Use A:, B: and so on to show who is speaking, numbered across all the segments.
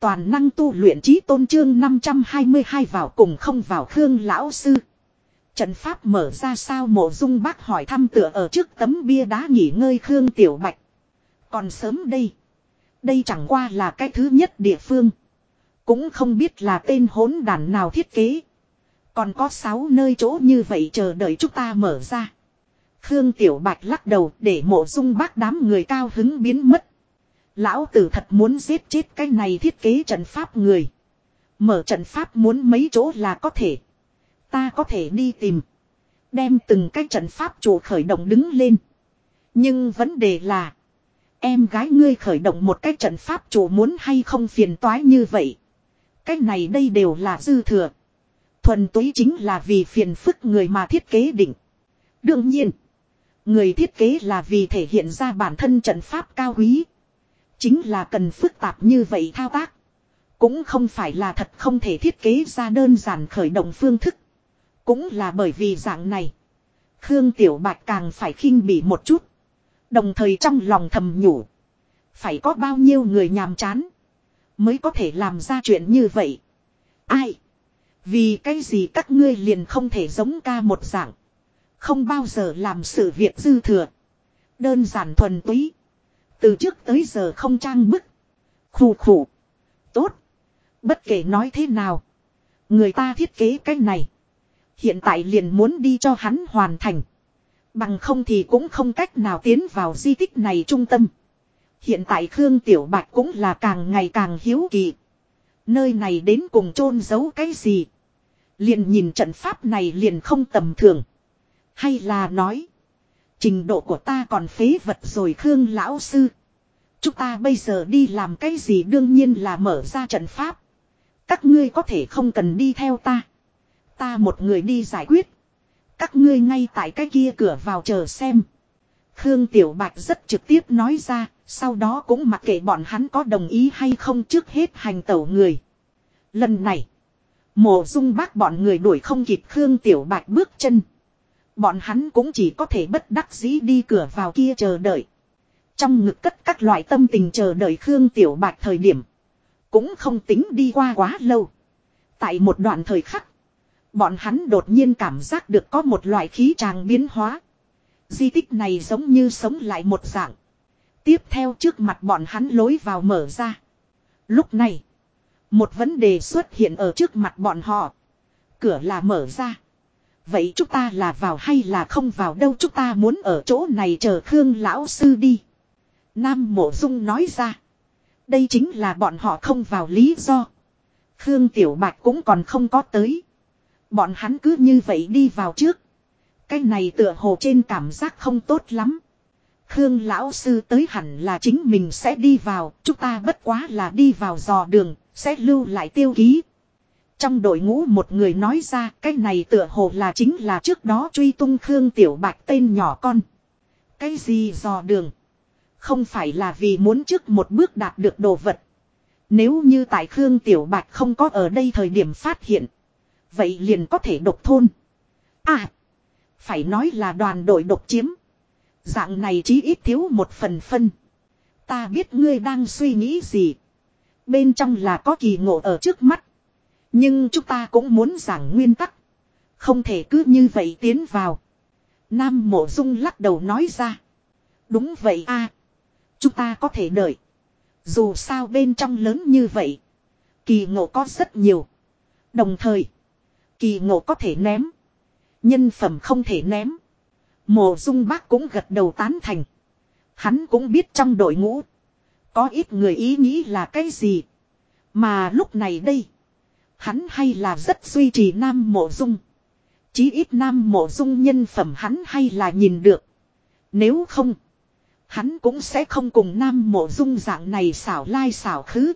A: Toàn năng tu luyện trí tôn trương 522 vào cùng không vào Khương lão sư. Trận pháp mở ra sao mộ dung bác hỏi thăm tựa ở trước tấm bia đá nghỉ ngơi Khương Tiểu Bạch. Còn sớm đây. Đây chẳng qua là cái thứ nhất địa phương. Cũng không biết là tên hỗn đàn nào thiết kế. Còn có 6 nơi chỗ như vậy chờ đợi chúng ta mở ra. Khương Tiểu Bạch lắc đầu để mộ dung bác đám người cao hứng biến mất. Lão tử thật muốn giết chết cái này thiết kế trận pháp người. Mở trận pháp muốn mấy chỗ là có thể. Ta có thể đi tìm. Đem từng cái trận pháp chủ khởi động đứng lên. Nhưng vấn đề là. Em gái ngươi khởi động một cái trận pháp chủ muốn hay không phiền toái như vậy. Cái này đây đều là dư thừa. Thuần túy chính là vì phiền phức người mà thiết kế định. Đương nhiên. Người thiết kế là vì thể hiện ra bản thân trận pháp cao quý. Chính là cần phức tạp như vậy thao tác. Cũng không phải là thật không thể thiết kế ra đơn giản khởi động phương thức. Cũng là bởi vì dạng này. Khương Tiểu Bạch càng phải khinh bỉ một chút. Đồng thời trong lòng thầm nhủ. Phải có bao nhiêu người nhàm chán. Mới có thể làm ra chuyện như vậy. Ai? Vì cái gì các ngươi liền không thể giống ca một dạng. Không bao giờ làm sự việc dư thừa. Đơn giản thuần túy. Từ trước tới giờ không trang bức. Khủ khủ. Tốt. Bất kể nói thế nào. Người ta thiết kế cái này. Hiện tại liền muốn đi cho hắn hoàn thành. Bằng không thì cũng không cách nào tiến vào di tích này trung tâm. Hiện tại Khương Tiểu Bạch cũng là càng ngày càng hiếu kỳ. Nơi này đến cùng chôn giấu cái gì. Liền nhìn trận pháp này liền không tầm thường. Hay là nói. Trình độ của ta còn phế vật rồi Khương Lão Sư. Chúng ta bây giờ đi làm cái gì đương nhiên là mở ra trận pháp. Các ngươi có thể không cần đi theo ta. Ta một người đi giải quyết. Các ngươi ngay tại cái kia cửa vào chờ xem. Khương Tiểu Bạch rất trực tiếp nói ra, sau đó cũng mặc kệ bọn hắn có đồng ý hay không trước hết hành tẩu người. Lần này, mộ dung bác bọn người đuổi không kịp Khương Tiểu Bạch bước chân. Bọn hắn cũng chỉ có thể bất đắc dĩ đi cửa vào kia chờ đợi. Trong ngực cất các loại tâm tình chờ đợi Khương Tiểu Bạch thời điểm. Cũng không tính đi qua quá lâu. Tại một đoạn thời khắc. Bọn hắn đột nhiên cảm giác được có một loại khí tràng biến hóa. Di tích này giống như sống lại một dạng. Tiếp theo trước mặt bọn hắn lối vào mở ra. Lúc này. Một vấn đề xuất hiện ở trước mặt bọn họ. Cửa là mở ra. Vậy chúng ta là vào hay là không vào đâu chúng ta muốn ở chỗ này chờ Khương Lão Sư đi. Nam Mộ Dung nói ra. Đây chính là bọn họ không vào lý do. Khương Tiểu Bạch cũng còn không có tới. Bọn hắn cứ như vậy đi vào trước. Cái này tựa hồ trên cảm giác không tốt lắm. Khương lão sư tới hẳn là chính mình sẽ đi vào, chúng ta bất quá là đi vào dò đường, sẽ lưu lại tiêu ký. Trong đội ngũ một người nói ra, cái này tựa hồ là chính là trước đó truy tung Khương Tiểu Bạch tên nhỏ con. Cái gì dò đường? Không phải là vì muốn trước một bước đạt được đồ vật. Nếu như tại Khương Tiểu Bạch không có ở đây thời điểm phát hiện. Vậy liền có thể độc thôn. À. Phải nói là đoàn đội độc chiếm. Dạng này chí ít thiếu một phần phân. Ta biết ngươi đang suy nghĩ gì. Bên trong là có kỳ ngộ ở trước mắt. Nhưng chúng ta cũng muốn giảng nguyên tắc. Không thể cứ như vậy tiến vào. Nam mộ dung lắc đầu nói ra. Đúng vậy a Chúng ta có thể đợi. Dù sao bên trong lớn như vậy. Kỳ ngộ có rất nhiều. Đồng thời. Kỳ ngộ có thể ném. Nhân phẩm không thể ném. Mộ dung bác cũng gật đầu tán thành. Hắn cũng biết trong đội ngũ. Có ít người ý nghĩ là cái gì. Mà lúc này đây. Hắn hay là rất duy trì nam mộ dung. Chí ít nam mộ dung nhân phẩm hắn hay là nhìn được. Nếu không. Hắn cũng sẽ không cùng nam mộ dung dạng này xảo lai xảo khứ.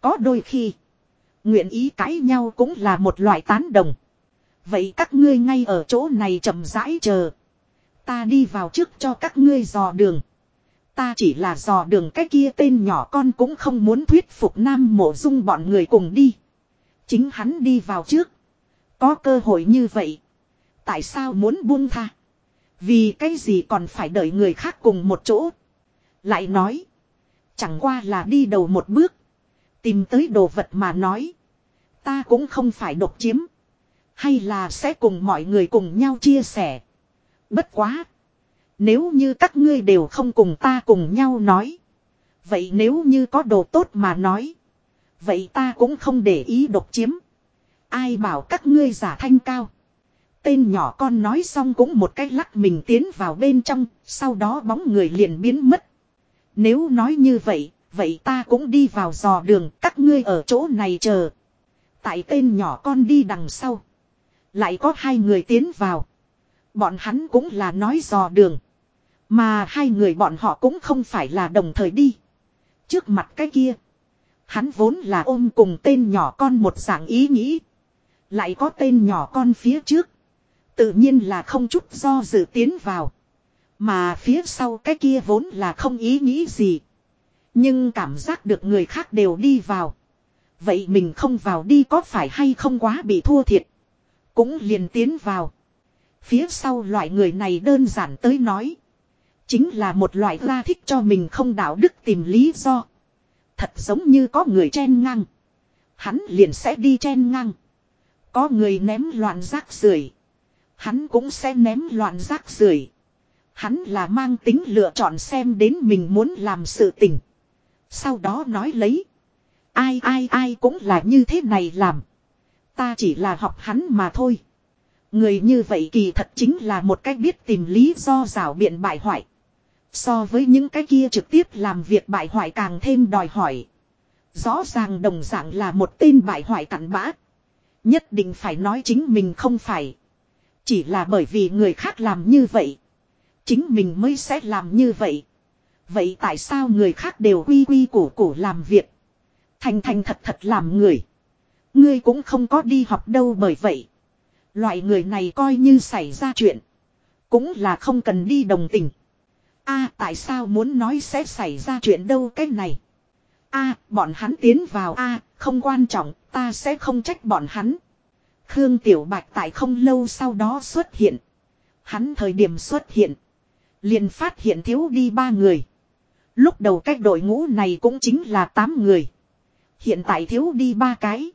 A: Có đôi khi. Nguyện ý cãi nhau cũng là một loại tán đồng. Vậy các ngươi ngay ở chỗ này chậm rãi chờ. Ta đi vào trước cho các ngươi dò đường. Ta chỉ là dò đường cái kia tên nhỏ con cũng không muốn thuyết phục nam mộ dung bọn người cùng đi. Chính hắn đi vào trước. Có cơ hội như vậy. Tại sao muốn buông tha? Vì cái gì còn phải đợi người khác cùng một chỗ? Lại nói. Chẳng qua là đi đầu một bước. Tìm tới đồ vật mà nói. Ta cũng không phải độc chiếm. Hay là sẽ cùng mọi người cùng nhau chia sẻ. Bất quá. Nếu như các ngươi đều không cùng ta cùng nhau nói. Vậy nếu như có đồ tốt mà nói. Vậy ta cũng không để ý độc chiếm. Ai bảo các ngươi giả thanh cao. Tên nhỏ con nói xong cũng một cách lắc mình tiến vào bên trong, sau đó bóng người liền biến mất. Nếu nói như vậy, vậy ta cũng đi vào dò đường, các ngươi ở chỗ này chờ. Tại tên nhỏ con đi đằng sau. Lại có hai người tiến vào. Bọn hắn cũng là nói dò đường. Mà hai người bọn họ cũng không phải là đồng thời đi. Trước mặt cái kia. Hắn vốn là ôm cùng tên nhỏ con một dạng ý nghĩ. Lại có tên nhỏ con phía trước. Tự nhiên là không chút do dự tiến vào. Mà phía sau cái kia vốn là không ý nghĩ gì. Nhưng cảm giác được người khác đều đi vào. Vậy mình không vào đi có phải hay không quá bị thua thiệt. Cũng liền tiến vào. Phía sau loại người này đơn giản tới nói. Chính là một loại ra thích cho mình không đạo đức tìm lý do. Thật giống như có người chen ngang. Hắn liền sẽ đi chen ngang. Có người ném loạn rác rưởi Hắn cũng sẽ ném loạn rác rưởi Hắn là mang tính lựa chọn xem đến mình muốn làm sự tình. Sau đó nói lấy. Ai ai ai cũng là như thế này làm. Ta chỉ là học hắn mà thôi. Người như vậy kỳ thật chính là một cách biết tìm lý do rào biện bại hoại. So với những cái kia trực tiếp làm việc bại hoại càng thêm đòi hỏi. Rõ ràng đồng dạng là một tên bại hoại cặn bã. Nhất định phải nói chính mình không phải. Chỉ là bởi vì người khác làm như vậy. Chính mình mới sẽ làm như vậy. Vậy tại sao người khác đều quy quy củ củ làm việc. Thành thành thật thật làm người. Ngươi cũng không có đi học đâu bởi vậy. Loại người này coi như xảy ra chuyện. Cũng là không cần đi đồng tình a tại sao muốn nói sẽ xảy ra chuyện đâu cái này. a bọn hắn tiến vào a không quan trọng, ta sẽ không trách bọn hắn. Khương Tiểu Bạch tại không lâu sau đó xuất hiện. Hắn thời điểm xuất hiện. Liền phát hiện thiếu đi ba người. Lúc đầu cách đội ngũ này cũng chính là tám người. Hiện tại thiếu đi ba cái.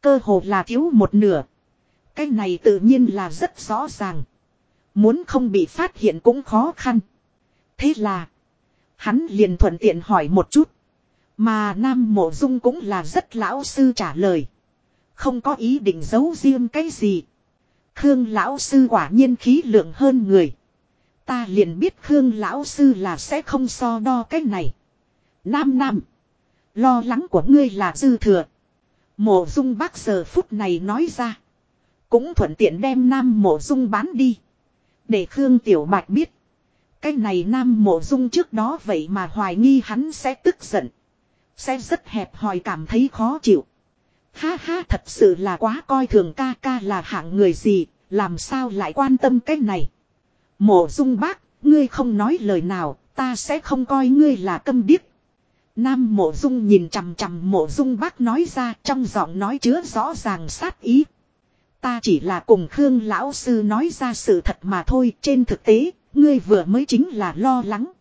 A: Cơ hồ là thiếu một nửa. Cái này tự nhiên là rất rõ ràng. Muốn không bị phát hiện cũng khó khăn. Thế là. Hắn liền thuận tiện hỏi một chút. Mà Nam Mộ Dung cũng là rất lão sư trả lời. Không có ý định giấu riêng cái gì. Khương lão sư quả nhiên khí lượng hơn người. Ta liền biết Khương lão sư là sẽ không so đo cái này. Nam nam. Lo lắng của ngươi là dư thừa. Mộ dung bác giờ phút này nói ra. Cũng thuận tiện đem nam mộ dung bán đi. Để Khương Tiểu Bạch biết. Cái này nam mộ dung trước đó vậy mà hoài nghi hắn sẽ tức giận. Sẽ rất hẹp hòi cảm thấy khó chịu. Ha ha thật sự là quá coi thường ca ca là hạng người gì, làm sao lại quan tâm cái này. Mộ dung bác, ngươi không nói lời nào, ta sẽ không coi ngươi là câm điếc. Nam mộ dung nhìn chằm chằm mộ dung bác nói ra trong giọng nói chứa rõ ràng sát ý. Ta chỉ là cùng Khương lão sư nói ra sự thật mà thôi, trên thực tế, ngươi vừa mới chính là lo lắng.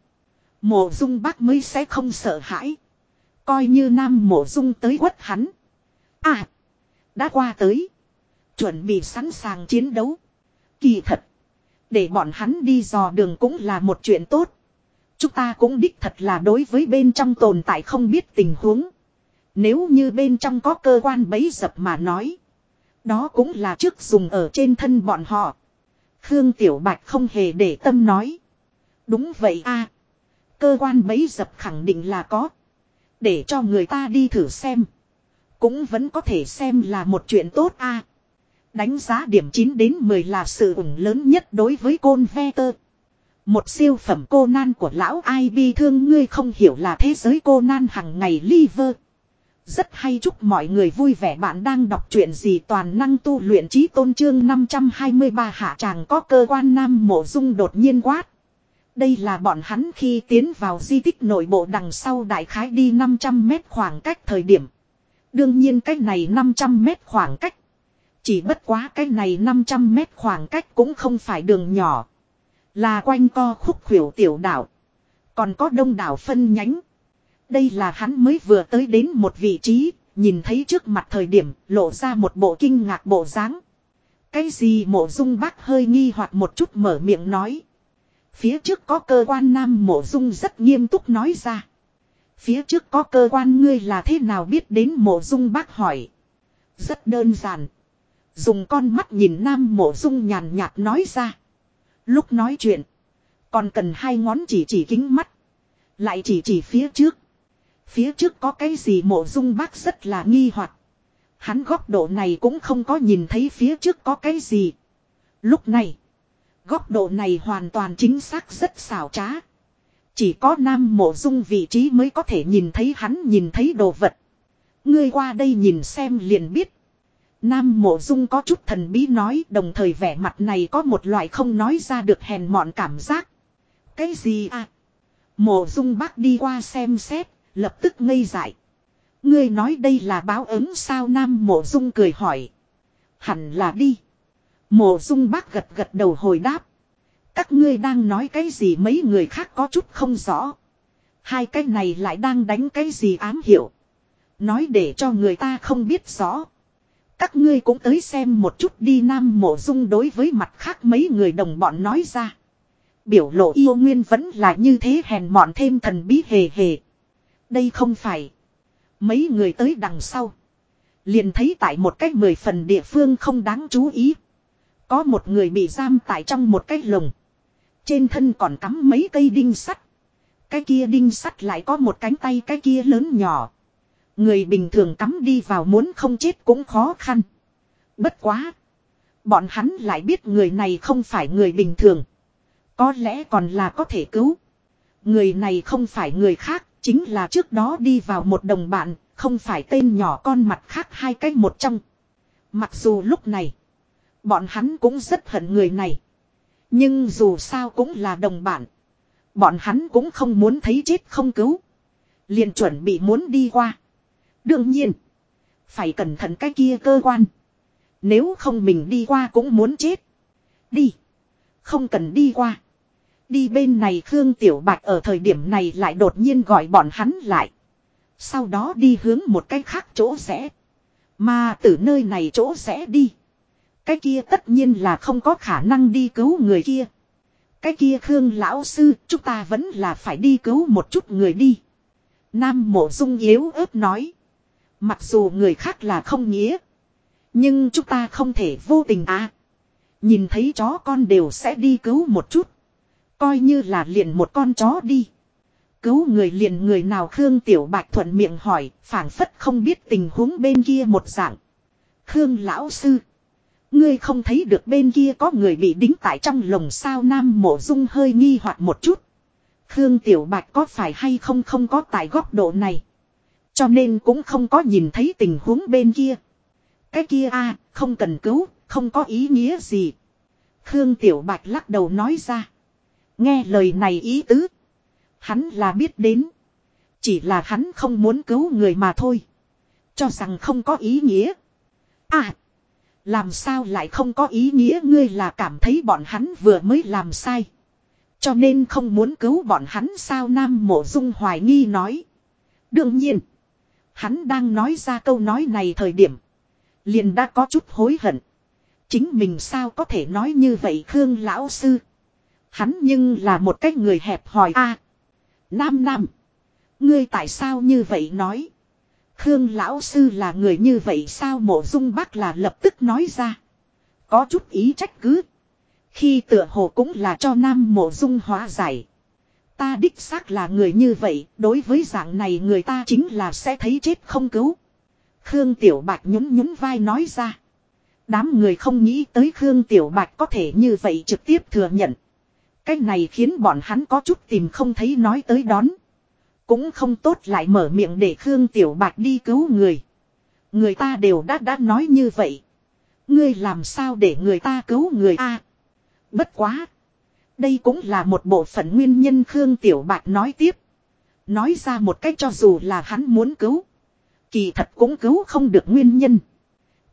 A: Mộ dung bác mới sẽ không sợ hãi. Coi như nam mộ dung tới quất hắn. À, đã qua tới. Chuẩn bị sẵn sàng chiến đấu. Kỳ thật. Để bọn hắn đi dò đường cũng là một chuyện tốt. Chúng ta cũng đích thật là đối với bên trong tồn tại không biết tình huống. Nếu như bên trong có cơ quan bấy dập mà nói. Đó cũng là trước dùng ở trên thân bọn họ. Khương Tiểu Bạch không hề để tâm nói. Đúng vậy a Cơ quan bấy dập khẳng định là có. Để cho người ta đi thử xem. Cũng vẫn có thể xem là một chuyện tốt a Đánh giá điểm 9 đến 10 là sự ủng lớn nhất đối với côn ve tơ. Một siêu phẩm cô nan của lão ai bi thương ngươi không hiểu là thế giới cô nan hằng ngày liver. Rất hay chúc mọi người vui vẻ bạn đang đọc truyện gì toàn năng tu luyện trí tôn trương 523 hạ tràng có cơ quan nam mộ dung đột nhiên quát. Đây là bọn hắn khi tiến vào di tích nội bộ đằng sau đại khái đi 500 mét khoảng cách thời điểm. Đương nhiên cách này 500 mét khoảng cách. Chỉ bất quá cái này 500 mét khoảng cách cũng không phải đường nhỏ. Là quanh co khúc khuỷu tiểu đảo. Còn có đông đảo phân nhánh. Đây là hắn mới vừa tới đến một vị trí, nhìn thấy trước mặt thời điểm lộ ra một bộ kinh ngạc bộ dáng. Cái gì mộ dung bác hơi nghi hoặc một chút mở miệng nói. Phía trước có cơ quan nam mộ dung rất nghiêm túc nói ra. Phía trước có cơ quan ngươi là thế nào biết đến mộ dung bác hỏi. Rất đơn giản. Dùng con mắt nhìn nam mộ dung nhàn nhạt nói ra. Lúc nói chuyện. Còn cần hai ngón chỉ chỉ kính mắt. Lại chỉ chỉ phía trước. Phía trước có cái gì mộ dung bác rất là nghi hoặc Hắn góc độ này cũng không có nhìn thấy phía trước có cái gì. Lúc này. Góc độ này hoàn toàn chính xác rất xảo trá. Chỉ có nam mộ dung vị trí mới có thể nhìn thấy hắn nhìn thấy đồ vật. Ngươi qua đây nhìn xem liền biết. Nam mộ dung có chút thần bí nói đồng thời vẻ mặt này có một loại không nói ra được hèn mọn cảm giác. Cái gì à? Mộ dung bác đi qua xem xét, lập tức ngây dại. Ngươi nói đây là báo ứng sao Nam mộ dung cười hỏi. Hẳn là đi. Mộ dung bác gật gật đầu hồi đáp. Các ngươi đang nói cái gì mấy người khác có chút không rõ. Hai cái này lại đang đánh cái gì ám hiểu. Nói để cho người ta không biết rõ. Các ngươi cũng tới xem một chút đi Nam Mộ Dung đối với mặt khác mấy người đồng bọn nói ra. Biểu lộ yêu nguyên vẫn là như thế hèn mọn thêm thần bí hề hề. Đây không phải. Mấy người tới đằng sau. Liền thấy tại một cách mười phần địa phương không đáng chú ý. Có một người bị giam tại trong một cái lồng. Trên thân còn cắm mấy cây đinh sắt. Cái kia đinh sắt lại có một cánh tay cái kia lớn nhỏ. Người bình thường cắm đi vào muốn không chết cũng khó khăn. Bất quá. Bọn hắn lại biết người này không phải người bình thường. Có lẽ còn là có thể cứu. Người này không phải người khác, chính là trước đó đi vào một đồng bạn, không phải tên nhỏ con mặt khác hai cách một trong. Mặc dù lúc này, bọn hắn cũng rất hận người này. Nhưng dù sao cũng là đồng bạn. Bọn hắn cũng không muốn thấy chết không cứu. liền chuẩn bị muốn đi qua. Đương nhiên. Phải cẩn thận cái kia cơ quan. Nếu không mình đi qua cũng muốn chết. Đi. Không cần đi qua. Đi bên này Khương Tiểu Bạch ở thời điểm này lại đột nhiên gọi bọn hắn lại. Sau đó đi hướng một cái khác chỗ rẽ. Mà từ nơi này chỗ rẽ đi. Cái kia tất nhiên là không có khả năng đi cứu người kia. Cái kia Khương lão sư, chúng ta vẫn là phải đi cứu một chút người đi. Nam mộ dung yếu ớt nói. Mặc dù người khác là không nghĩa. Nhưng chúng ta không thể vô tình à. Nhìn thấy chó con đều sẽ đi cứu một chút. Coi như là liền một con chó đi. Cứu người liền người nào Khương Tiểu Bạch thuận miệng hỏi, phảng phất không biết tình huống bên kia một dạng. Khương lão sư. Ngươi không thấy được bên kia có người bị đính tại trong lồng sao Nam Mộ Dung hơi nghi hoặc một chút. Khương Tiểu Bạch có phải hay không không có tại góc độ này. Cho nên cũng không có nhìn thấy tình huống bên kia. Cái kia a không cần cứu, không có ý nghĩa gì. Khương Tiểu Bạch lắc đầu nói ra. Nghe lời này ý tứ. Hắn là biết đến. Chỉ là hắn không muốn cứu người mà thôi. Cho rằng không có ý nghĩa. À. Làm sao lại không có ý nghĩa ngươi là cảm thấy bọn hắn vừa mới làm sai. Cho nên không muốn cứu bọn hắn sao Nam Mộ Dung hoài nghi nói. Đương nhiên. Hắn đang nói ra câu nói này thời điểm. Liền đã có chút hối hận. Chính mình sao có thể nói như vậy Khương Lão Sư. Hắn nhưng là một cái người hẹp hòi a Nam Nam. Ngươi tại sao như vậy nói. Khương Lão Sư là người như vậy sao mộ dung bác là lập tức nói ra. Có chút ý trách cứ. Khi tựa hồ cũng là cho Nam mộ dung hóa giải. Ta đích xác là người như vậy, đối với dạng này người ta chính là sẽ thấy chết không cứu. Khương Tiểu Bạch nhún nhún vai nói ra. Đám người không nghĩ tới Khương Tiểu Bạch có thể như vậy trực tiếp thừa nhận. Cái này khiến bọn hắn có chút tìm không thấy nói tới đón. Cũng không tốt lại mở miệng để Khương Tiểu Bạch đi cứu người. Người ta đều đã đã nói như vậy. Ngươi làm sao để người ta cứu người a? bất quá. Đây cũng là một bộ phận nguyên nhân Khương Tiểu Bạch nói tiếp. Nói ra một cách cho dù là hắn muốn cứu. Kỳ thật cũng cứu không được nguyên nhân.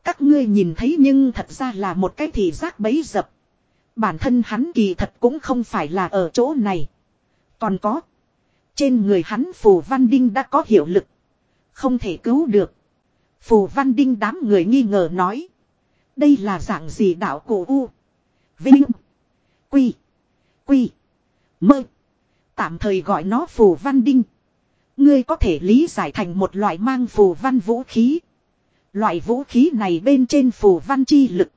A: Các ngươi nhìn thấy nhưng thật ra là một cái thị giác bấy dập. Bản thân hắn kỳ thật cũng không phải là ở chỗ này. Còn có. Trên người hắn phù văn đinh đã có hiệu lực. Không thể cứu được. Phù văn đinh đám người nghi ngờ nói. Đây là dạng gì đạo cổ u. Vinh. Quy. Quy. Mơ. Tạm thời gọi nó phù văn đinh. Ngươi có thể lý giải thành một loại mang phù văn vũ khí. Loại vũ khí này bên trên phù văn chi lực.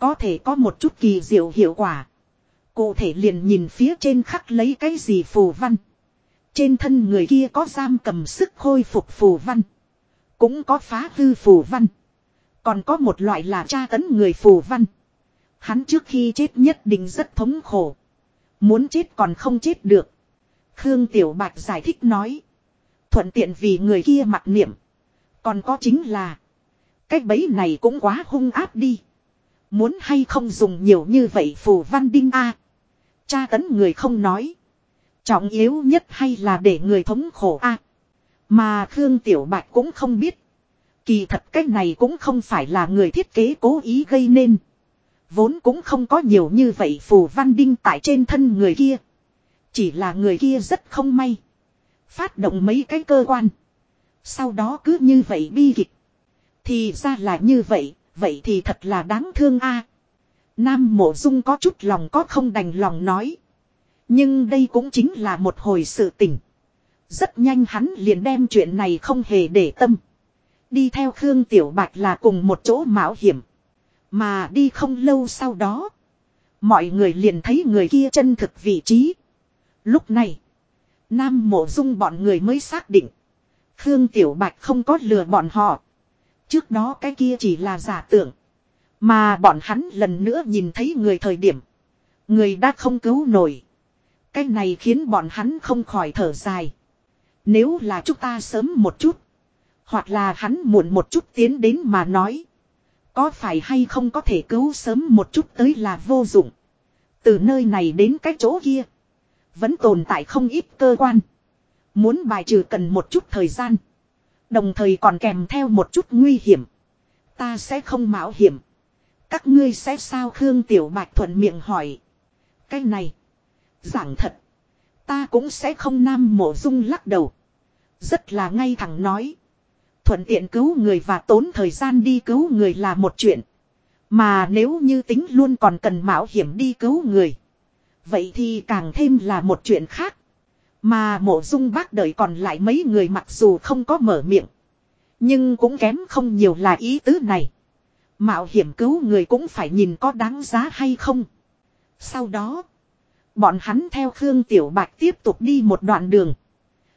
A: Có thể có một chút kỳ diệu hiệu quả. Cụ thể liền nhìn phía trên khắc lấy cái gì phù văn. Trên thân người kia có giam cầm sức khôi phục phù văn. Cũng có phá hư phù văn. Còn có một loại là tra tấn người phù văn. Hắn trước khi chết nhất định rất thống khổ. Muốn chết còn không chết được. Khương Tiểu Bạch giải thích nói. Thuận tiện vì người kia mặc niệm. Còn có chính là. Cái bẫy này cũng quá hung áp đi. Muốn hay không dùng nhiều như vậy phù văn đinh a Cha tấn người không nói. Trọng yếu nhất hay là để người thống khổ a Mà Khương Tiểu Bạch cũng không biết. Kỳ thật cái này cũng không phải là người thiết kế cố ý gây nên. Vốn cũng không có nhiều như vậy phù văn đinh tại trên thân người kia. Chỉ là người kia rất không may. Phát động mấy cái cơ quan. Sau đó cứ như vậy bi kịch. Thì ra là như vậy, vậy thì thật là đáng thương a. Nam mộ dung có chút lòng có không đành lòng nói. Nhưng đây cũng chính là một hồi sự tình. Rất nhanh hắn liền đem chuyện này không hề để tâm. Đi theo Khương Tiểu Bạch là cùng một chỗ mạo hiểm. Mà đi không lâu sau đó. Mọi người liền thấy người kia chân thực vị trí. Lúc này. Nam mộ dung bọn người mới xác định. Khương Tiểu Bạch không có lừa bọn họ. Trước đó cái kia chỉ là giả tưởng. Mà bọn hắn lần nữa nhìn thấy người thời điểm. Người đã không cứu nổi. Cái này khiến bọn hắn không khỏi thở dài. Nếu là chúng ta sớm một chút. Hoặc là hắn muộn một chút tiến đến mà nói. Có phải hay không có thể cứu sớm một chút tới là vô dụng. Từ nơi này đến cái chỗ kia. Vẫn tồn tại không ít cơ quan. Muốn bài trừ cần một chút thời gian. Đồng thời còn kèm theo một chút nguy hiểm. Ta sẽ không mạo hiểm. Các ngươi sẽ sao Khương Tiểu Bạch thuận miệng hỏi. Cái này. Giảng thật. Ta cũng sẽ không nam mộ dung lắc đầu. Rất là ngay thẳng nói. Thuận tiện cứu người và tốn thời gian đi cứu người là một chuyện. Mà nếu như tính luôn còn cần mạo hiểm đi cứu người. Vậy thì càng thêm là một chuyện khác. Mà mộ dung bác đợi còn lại mấy người mặc dù không có mở miệng. Nhưng cũng kém không nhiều là ý tứ này. Mạo hiểm cứu người cũng phải nhìn có đáng giá hay không. Sau đó. Bọn hắn theo Khương Tiểu Bạch tiếp tục đi một đoạn đường.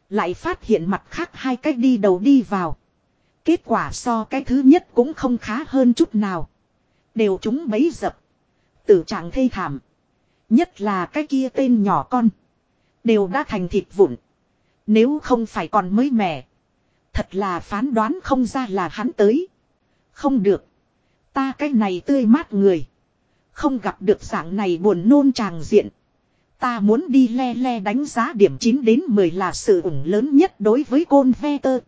A: Lại phát hiện mặt khác hai cách đi đầu đi vào. Kết quả so cái thứ nhất cũng không khá hơn chút nào. Đều chúng bấy dập. Tử trạng thê thảm. Nhất là cái kia tên nhỏ con. Đều đã thành thịt vụn. Nếu không phải còn mới mẻ. Thật là phán đoán không ra là hắn tới. Không được. Ta cái này tươi mát người. Không gặp được dạng này buồn nôn tràng diện. Ta muốn đi le le đánh giá điểm 9 đến 10 là sự ủng lớn nhất đối với côn ve tơ.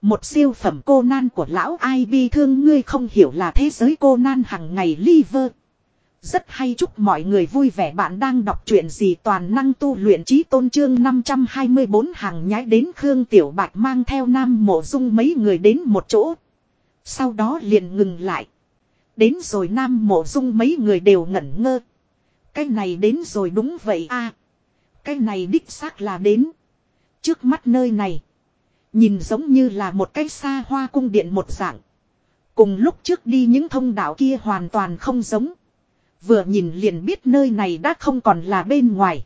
A: Một siêu phẩm cô nan của lão ai bi thương, ngươi không hiểu là thế giới cô nan hằng ngày liver. Rất hay chúc mọi người vui vẻ bạn đang đọc truyện gì toàn năng tu luyện trí tôn trương 524 hàng nhái đến Khương Tiểu Bạch mang theo nam mộ dung mấy người đến một chỗ. Sau đó liền ngừng lại. Đến rồi nam mộ dung mấy người đều ngẩn ngơ. Cái này đến rồi đúng vậy a Cái này đích xác là đến. Trước mắt nơi này. Nhìn giống như là một cái xa hoa cung điện một dạng. Cùng lúc trước đi những thông đạo kia hoàn toàn không giống. Vừa nhìn liền biết nơi này đã không còn là bên ngoài.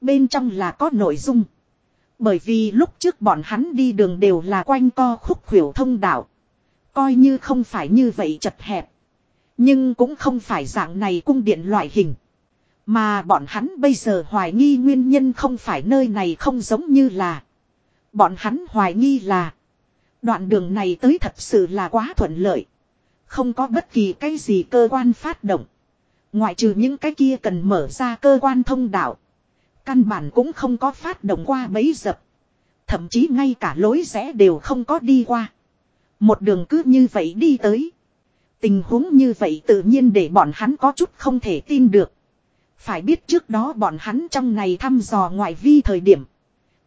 A: Bên trong là có nội dung. Bởi vì lúc trước bọn hắn đi đường đều là quanh co khúc khuỷu thông đạo. Coi như không phải như vậy chật hẹp. Nhưng cũng không phải dạng này cung điện loại hình. Mà bọn hắn bây giờ hoài nghi nguyên nhân không phải nơi này không giống như là. Bọn hắn hoài nghi là. Đoạn đường này tới thật sự là quá thuận lợi. Không có bất kỳ cái gì cơ quan phát động. Ngoại trừ những cái kia cần mở ra cơ quan thông đạo. Căn bản cũng không có phát động qua bấy dập. Thậm chí ngay cả lối rẽ đều không có đi qua. Một đường cứ như vậy đi tới. Tình huống như vậy tự nhiên để bọn hắn có chút không thể tin được. Phải biết trước đó bọn hắn trong này thăm dò ngoại vi thời điểm.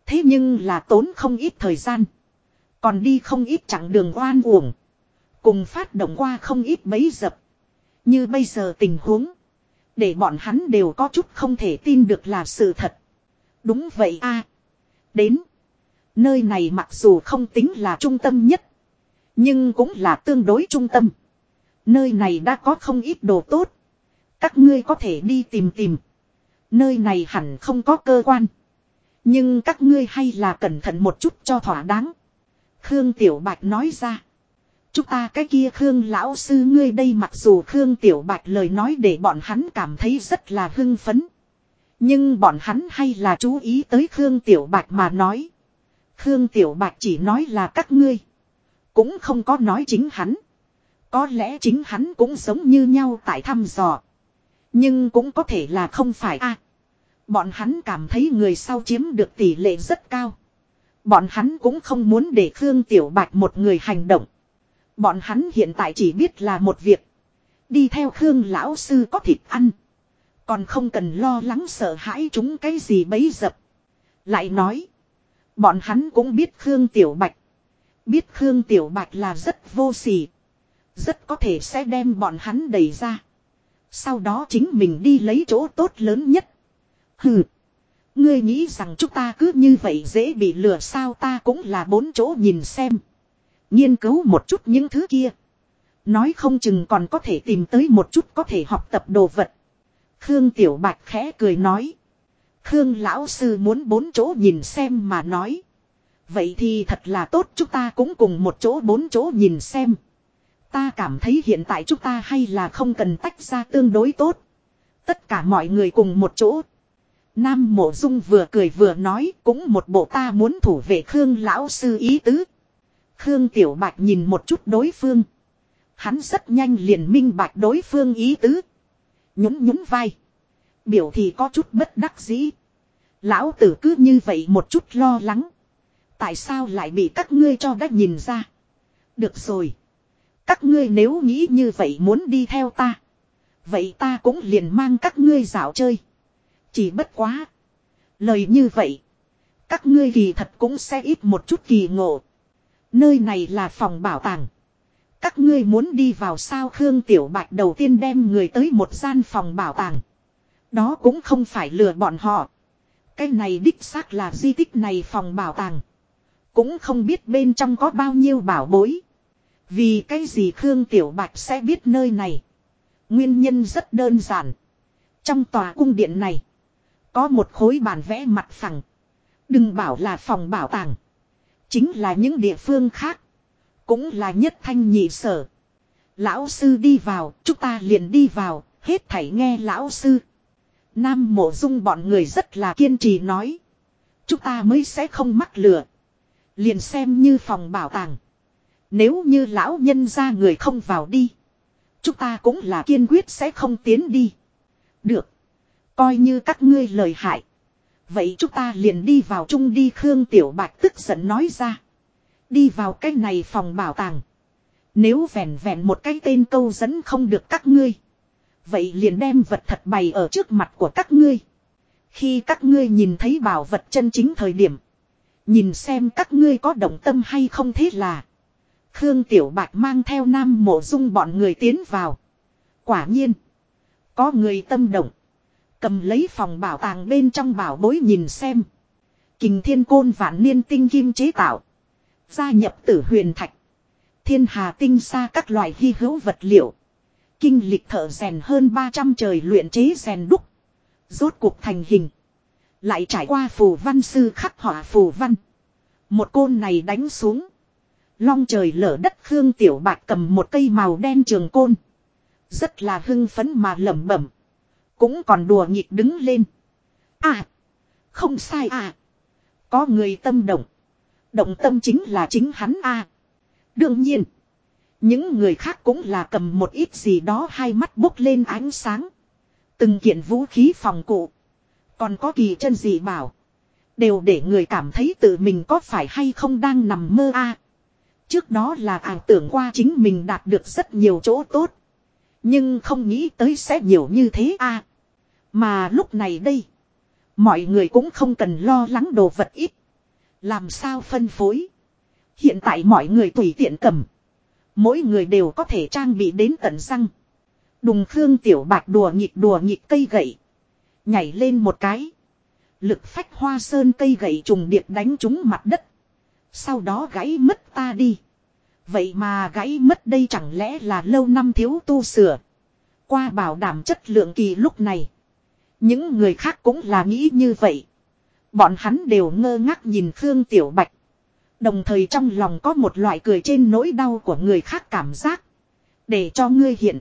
A: Thế nhưng là tốn không ít thời gian. Còn đi không ít chặng đường oan uổng. Cùng phát động qua không ít bấy dập. Như bây giờ tình huống. Để bọn hắn đều có chút không thể tin được là sự thật. Đúng vậy a Đến. Nơi này mặc dù không tính là trung tâm nhất. Nhưng cũng là tương đối trung tâm. Nơi này đã có không ít đồ tốt. Các ngươi có thể đi tìm tìm. Nơi này hẳn không có cơ quan. Nhưng các ngươi hay là cẩn thận một chút cho thỏa đáng. Khương Tiểu Bạch nói ra. Chúng ta cái kia Khương lão sư ngươi đây mặc dù Khương Tiểu Bạch lời nói để bọn hắn cảm thấy rất là hưng phấn. Nhưng bọn hắn hay là chú ý tới Khương Tiểu Bạch mà nói. Khương Tiểu Bạch chỉ nói là các ngươi. Cũng không có nói chính hắn. Có lẽ chính hắn cũng giống như nhau tại thăm dò. Nhưng cũng có thể là không phải a. bọn hắn cảm thấy người sau chiếm được tỷ lệ rất cao. Bọn hắn cũng không muốn để Khương Tiểu Bạch một người hành động. Bọn hắn hiện tại chỉ biết là một việc. Đi theo Khương lão sư có thịt ăn. Còn không cần lo lắng sợ hãi chúng cái gì bấy dập. Lại nói. Bọn hắn cũng biết Khương Tiểu Bạch. Biết Khương Tiểu Bạch là rất vô sỉ. Rất có thể sẽ đem bọn hắn đẩy ra. Sau đó chính mình đi lấy chỗ tốt lớn nhất. Hừ. Ngươi nghĩ rằng chúng ta cứ như vậy dễ bị lừa sao ta cũng là bốn chỗ nhìn xem. Nghiên cứu một chút những thứ kia. Nói không chừng còn có thể tìm tới một chút có thể học tập đồ vật. Khương Tiểu Bạch khẽ cười nói. Khương Lão Sư muốn bốn chỗ nhìn xem mà nói. Vậy thì thật là tốt, chúng ta cũng cùng một chỗ bốn chỗ nhìn xem. Ta cảm thấy hiện tại chúng ta hay là không cần tách ra tương đối tốt. Tất cả mọi người cùng một chỗ. Nam Mộ Dung vừa cười vừa nói, cũng một bộ ta muốn thủ vệ Khương Lão Sư ý tứ. Khương Tiểu Bạch nhìn một chút đối phương. Hắn rất nhanh liền minh bạch đối phương ý tứ. Nhún nhún vai. Biểu thì có chút bất đắc dĩ. Lão tử cứ như vậy một chút lo lắng. Tại sao lại bị các ngươi cho đã nhìn ra? Được rồi. Các ngươi nếu nghĩ như vậy muốn đi theo ta. Vậy ta cũng liền mang các ngươi dạo chơi. Chỉ bất quá. Lời như vậy. Các ngươi kỳ thật cũng sẽ ít một chút kỳ ngộ. Nơi này là phòng bảo tàng. Các ngươi muốn đi vào sao Khương Tiểu Bạch đầu tiên đem người tới một gian phòng bảo tàng. Đó cũng không phải lừa bọn họ. Cái này đích xác là di tích này phòng bảo tàng. Cũng không biết bên trong có bao nhiêu bảo bối. Vì cái gì Khương Tiểu Bạch sẽ biết nơi này. Nguyên nhân rất đơn giản. Trong tòa cung điện này. Có một khối bản vẽ mặt phẳng. Đừng bảo là phòng bảo tàng. Chính là những địa phương khác. Cũng là nhất thanh nhị sở. Lão sư đi vào, chúng ta liền đi vào, hết thảy nghe lão sư. Nam mộ dung bọn người rất là kiên trì nói. Chúng ta mới sẽ không mắc lừa. Liền xem như phòng bảo tàng. Nếu như lão nhân ra người không vào đi. Chúng ta cũng là kiên quyết sẽ không tiến đi. Được. Coi như các ngươi lời hại. Vậy chúng ta liền đi vào chung đi, Khương Tiểu Bạch tức giận nói ra. Đi vào cái này phòng bảo tàng. Nếu vẹn vẹn một cái tên câu dẫn không được các ngươi. Vậy liền đem vật thật bày ở trước mặt của các ngươi. Khi các ngươi nhìn thấy bảo vật chân chính thời điểm. Nhìn xem các ngươi có động tâm hay không thế là. Khương Tiểu Bạch mang theo nam mộ dung bọn người tiến vào. Quả nhiên. Có người tâm động. Cầm lấy phòng bảo tàng bên trong bảo bối nhìn xem. Kình thiên côn vạn niên tinh kim chế tạo. Gia nhập tử huyền thạch. Thiên hà tinh xa các loại hy hữu vật liệu. Kinh lịch thợ rèn hơn 300 trời luyện chế rèn đúc. Rốt cuộc thành hình. Lại trải qua phù văn sư khắc họa phù văn. Một côn này đánh xuống. Long trời lở đất Khương Tiểu Bạch cầm một cây màu đen trường côn. Rất là hưng phấn mà lẩm bẩm. Cũng còn đùa nhịp đứng lên. À. Không sai à. Có người tâm động. Động tâm chính là chính hắn a. Đương nhiên. Những người khác cũng là cầm một ít gì đó hai mắt bốc lên ánh sáng. Từng kiện vũ khí phòng cụ. Còn có kỳ chân gì bảo. Đều để người cảm thấy tự mình có phải hay không đang nằm mơ a. Trước đó là ảo tưởng qua chính mình đạt được rất nhiều chỗ tốt. Nhưng không nghĩ tới sẽ nhiều như thế a. Mà lúc này đây. Mọi người cũng không cần lo lắng đồ vật ít. Làm sao phân phối. Hiện tại mọi người tùy tiện cầm. Mỗi người đều có thể trang bị đến tận răng. Đùng Khương Tiểu bạc đùa nhịp đùa nhịp cây gậy. Nhảy lên một cái. Lực phách hoa sơn cây gậy trùng điệp đánh trúng mặt đất. Sau đó gãy mất ta đi. Vậy mà gãy mất đây chẳng lẽ là lâu năm thiếu tu sửa. Qua bảo đảm chất lượng kỳ lúc này. Những người khác cũng là nghĩ như vậy. Bọn hắn đều ngơ ngác nhìn Khương Tiểu Bạch. Đồng thời trong lòng có một loại cười trên nỗi đau của người khác cảm giác. Để cho ngươi hiện.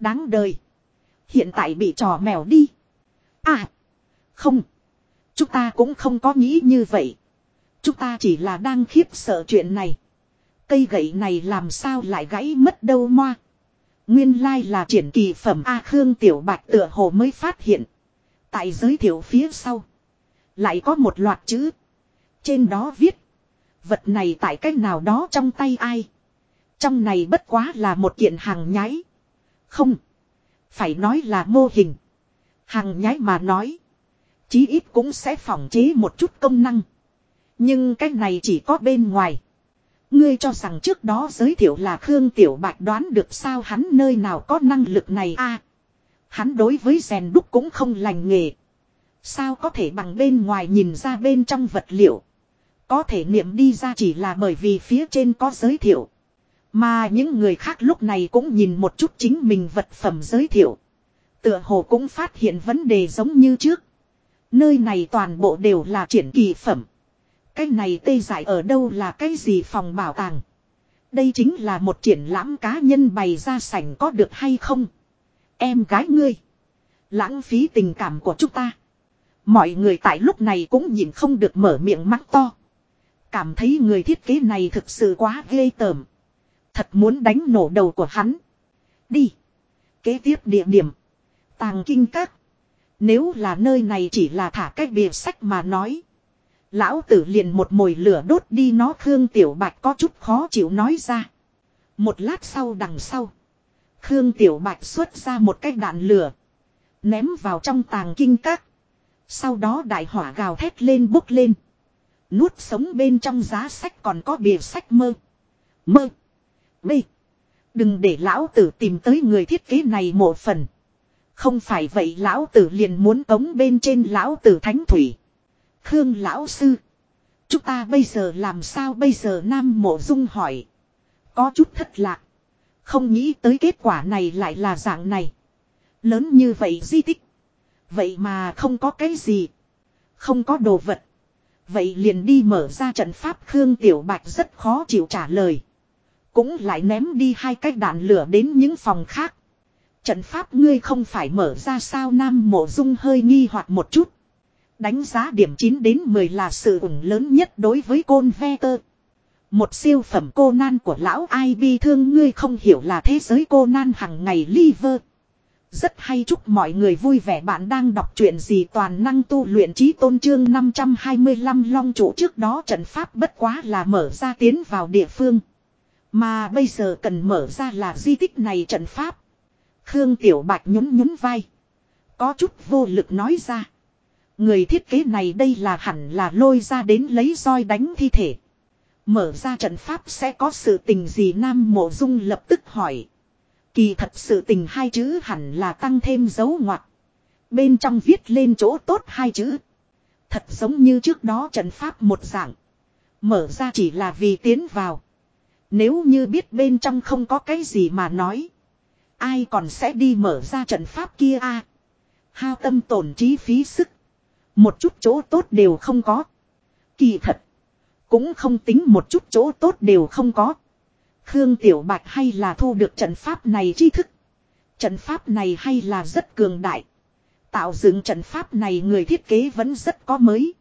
A: Đáng đời. Hiện tại bị trò mèo đi. À. Không. Chúng ta cũng không có nghĩ như vậy. Chúng ta chỉ là đang khiếp sợ chuyện này. Cây gậy này làm sao lại gãy mất đâu moa. Nguyên lai là triển kỳ phẩm A Khương Tiểu Bạch tựa hồ mới phát hiện. Tại giới thiệu phía sau. Lại có một loạt chữ. Trên đó viết. Vật này tại cách nào đó trong tay ai. Trong này bất quá là một kiện hàng nhái. Không. Phải nói là mô hình. Hàng nhái mà nói. Chí ít cũng sẽ phòng chế một chút công năng. Nhưng cái này chỉ có bên ngoài. Ngươi cho rằng trước đó giới thiệu là Khương Tiểu Bạch đoán được sao hắn nơi nào có năng lực này a Hắn đối với rèn đúc cũng không lành nghề. Sao có thể bằng bên ngoài nhìn ra bên trong vật liệu. Có thể niệm đi ra chỉ là bởi vì phía trên có giới thiệu. Mà những người khác lúc này cũng nhìn một chút chính mình vật phẩm giới thiệu. Tựa hồ cũng phát hiện vấn đề giống như trước. Nơi này toàn bộ đều là triển kỳ phẩm. Cái này tê giải ở đâu là cái gì phòng bảo tàng. Đây chính là một triển lãm cá nhân bày ra sảnh có được hay không. Em gái ngươi. Lãng phí tình cảm của chúng ta. Mọi người tại lúc này cũng nhìn không được mở miệng mắng to. Cảm thấy người thiết kế này thực sự quá ghê tởm. Thật muốn đánh nổ đầu của hắn. Đi. Kế tiếp địa điểm. Tàng kinh các. Nếu là nơi này chỉ là thả cách bìa sách mà nói. Lão tử liền một mồi lửa đốt đi nó Khương Tiểu Bạch có chút khó chịu nói ra. Một lát sau đằng sau. Khương Tiểu Bạch xuất ra một cái đạn lửa. Ném vào trong tàng kinh các. Sau đó đại hỏa gào thét lên bốc lên. Nuốt sống bên trong giá sách còn có bìa sách mơ. Mơ. Bê. Đừng để lão tử tìm tới người thiết kế này một phần. Không phải vậy lão tử liền muốn cống bên trên lão tử thánh thủy. Khương lão sư. Chúng ta bây giờ làm sao bây giờ Nam Mộ Dung hỏi. Có chút thất lạc. Không nghĩ tới kết quả này lại là dạng này. Lớn như vậy di tích. Vậy mà không có cái gì. Không có đồ vật. Vậy liền đi mở ra trận pháp Khương Tiểu Bạch rất khó chịu trả lời. Cũng lại ném đi hai cái đạn lửa đến những phòng khác. Trận pháp ngươi không phải mở ra sao Nam Mộ Dung hơi nghi hoặc một chút. Đánh giá điểm 9 đến 10 là sự ủng lớn nhất đối với côn ve tơ. Một siêu phẩm cô nan của lão ai bi thương ngươi không hiểu là thế giới cô nan hằng ngày liver. Rất hay chúc mọi người vui vẻ bạn đang đọc truyện gì toàn năng tu luyện trí tôn trương 525 long chủ trước đó trận pháp bất quá là mở ra tiến vào địa phương. Mà bây giờ cần mở ra là di tích này trận pháp. Khương Tiểu Bạch nhún nhún vai. Có chút vô lực nói ra. Người thiết kế này đây là hẳn là lôi ra đến lấy roi đánh thi thể. Mở ra trận pháp sẽ có sự tình gì Nam Mộ Dung lập tức hỏi. Kỳ thật sự tình hai chữ hẳn là tăng thêm dấu ngoặc. Bên trong viết lên chỗ tốt hai chữ. Thật giống như trước đó trận pháp một dạng. Mở ra chỉ là vì tiến vào. Nếu như biết bên trong không có cái gì mà nói. Ai còn sẽ đi mở ra trận pháp kia a Hao tâm tổn trí phí sức. Một chút chỗ tốt đều không có. Kỳ thật. Cũng không tính một chút chỗ tốt đều không có. Khương Tiểu Bạch hay là thu được trận pháp này tri thức. Trận pháp này hay là rất cường đại. Tạo dựng trận pháp này người thiết kế vẫn rất có mới.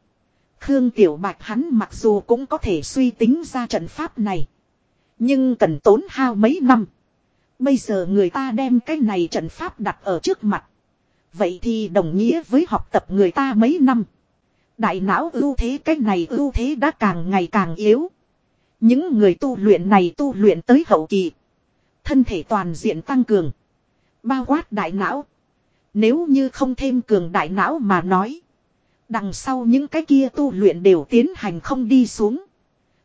A: Khương Tiểu Bạch hắn mặc dù cũng có thể suy tính ra trận pháp này. Nhưng cần tốn hao mấy năm. Bây giờ người ta đem cái này trận pháp đặt ở trước mặt. Vậy thì đồng nghĩa với học tập người ta mấy năm. Đại não ưu thế cách này ưu thế đã càng ngày càng yếu. Những người tu luyện này tu luyện tới hậu kỳ. Thân thể toàn diện tăng cường. Bao quát đại não. Nếu như không thêm cường đại não mà nói. Đằng sau những cái kia tu luyện đều tiến hành không đi xuống.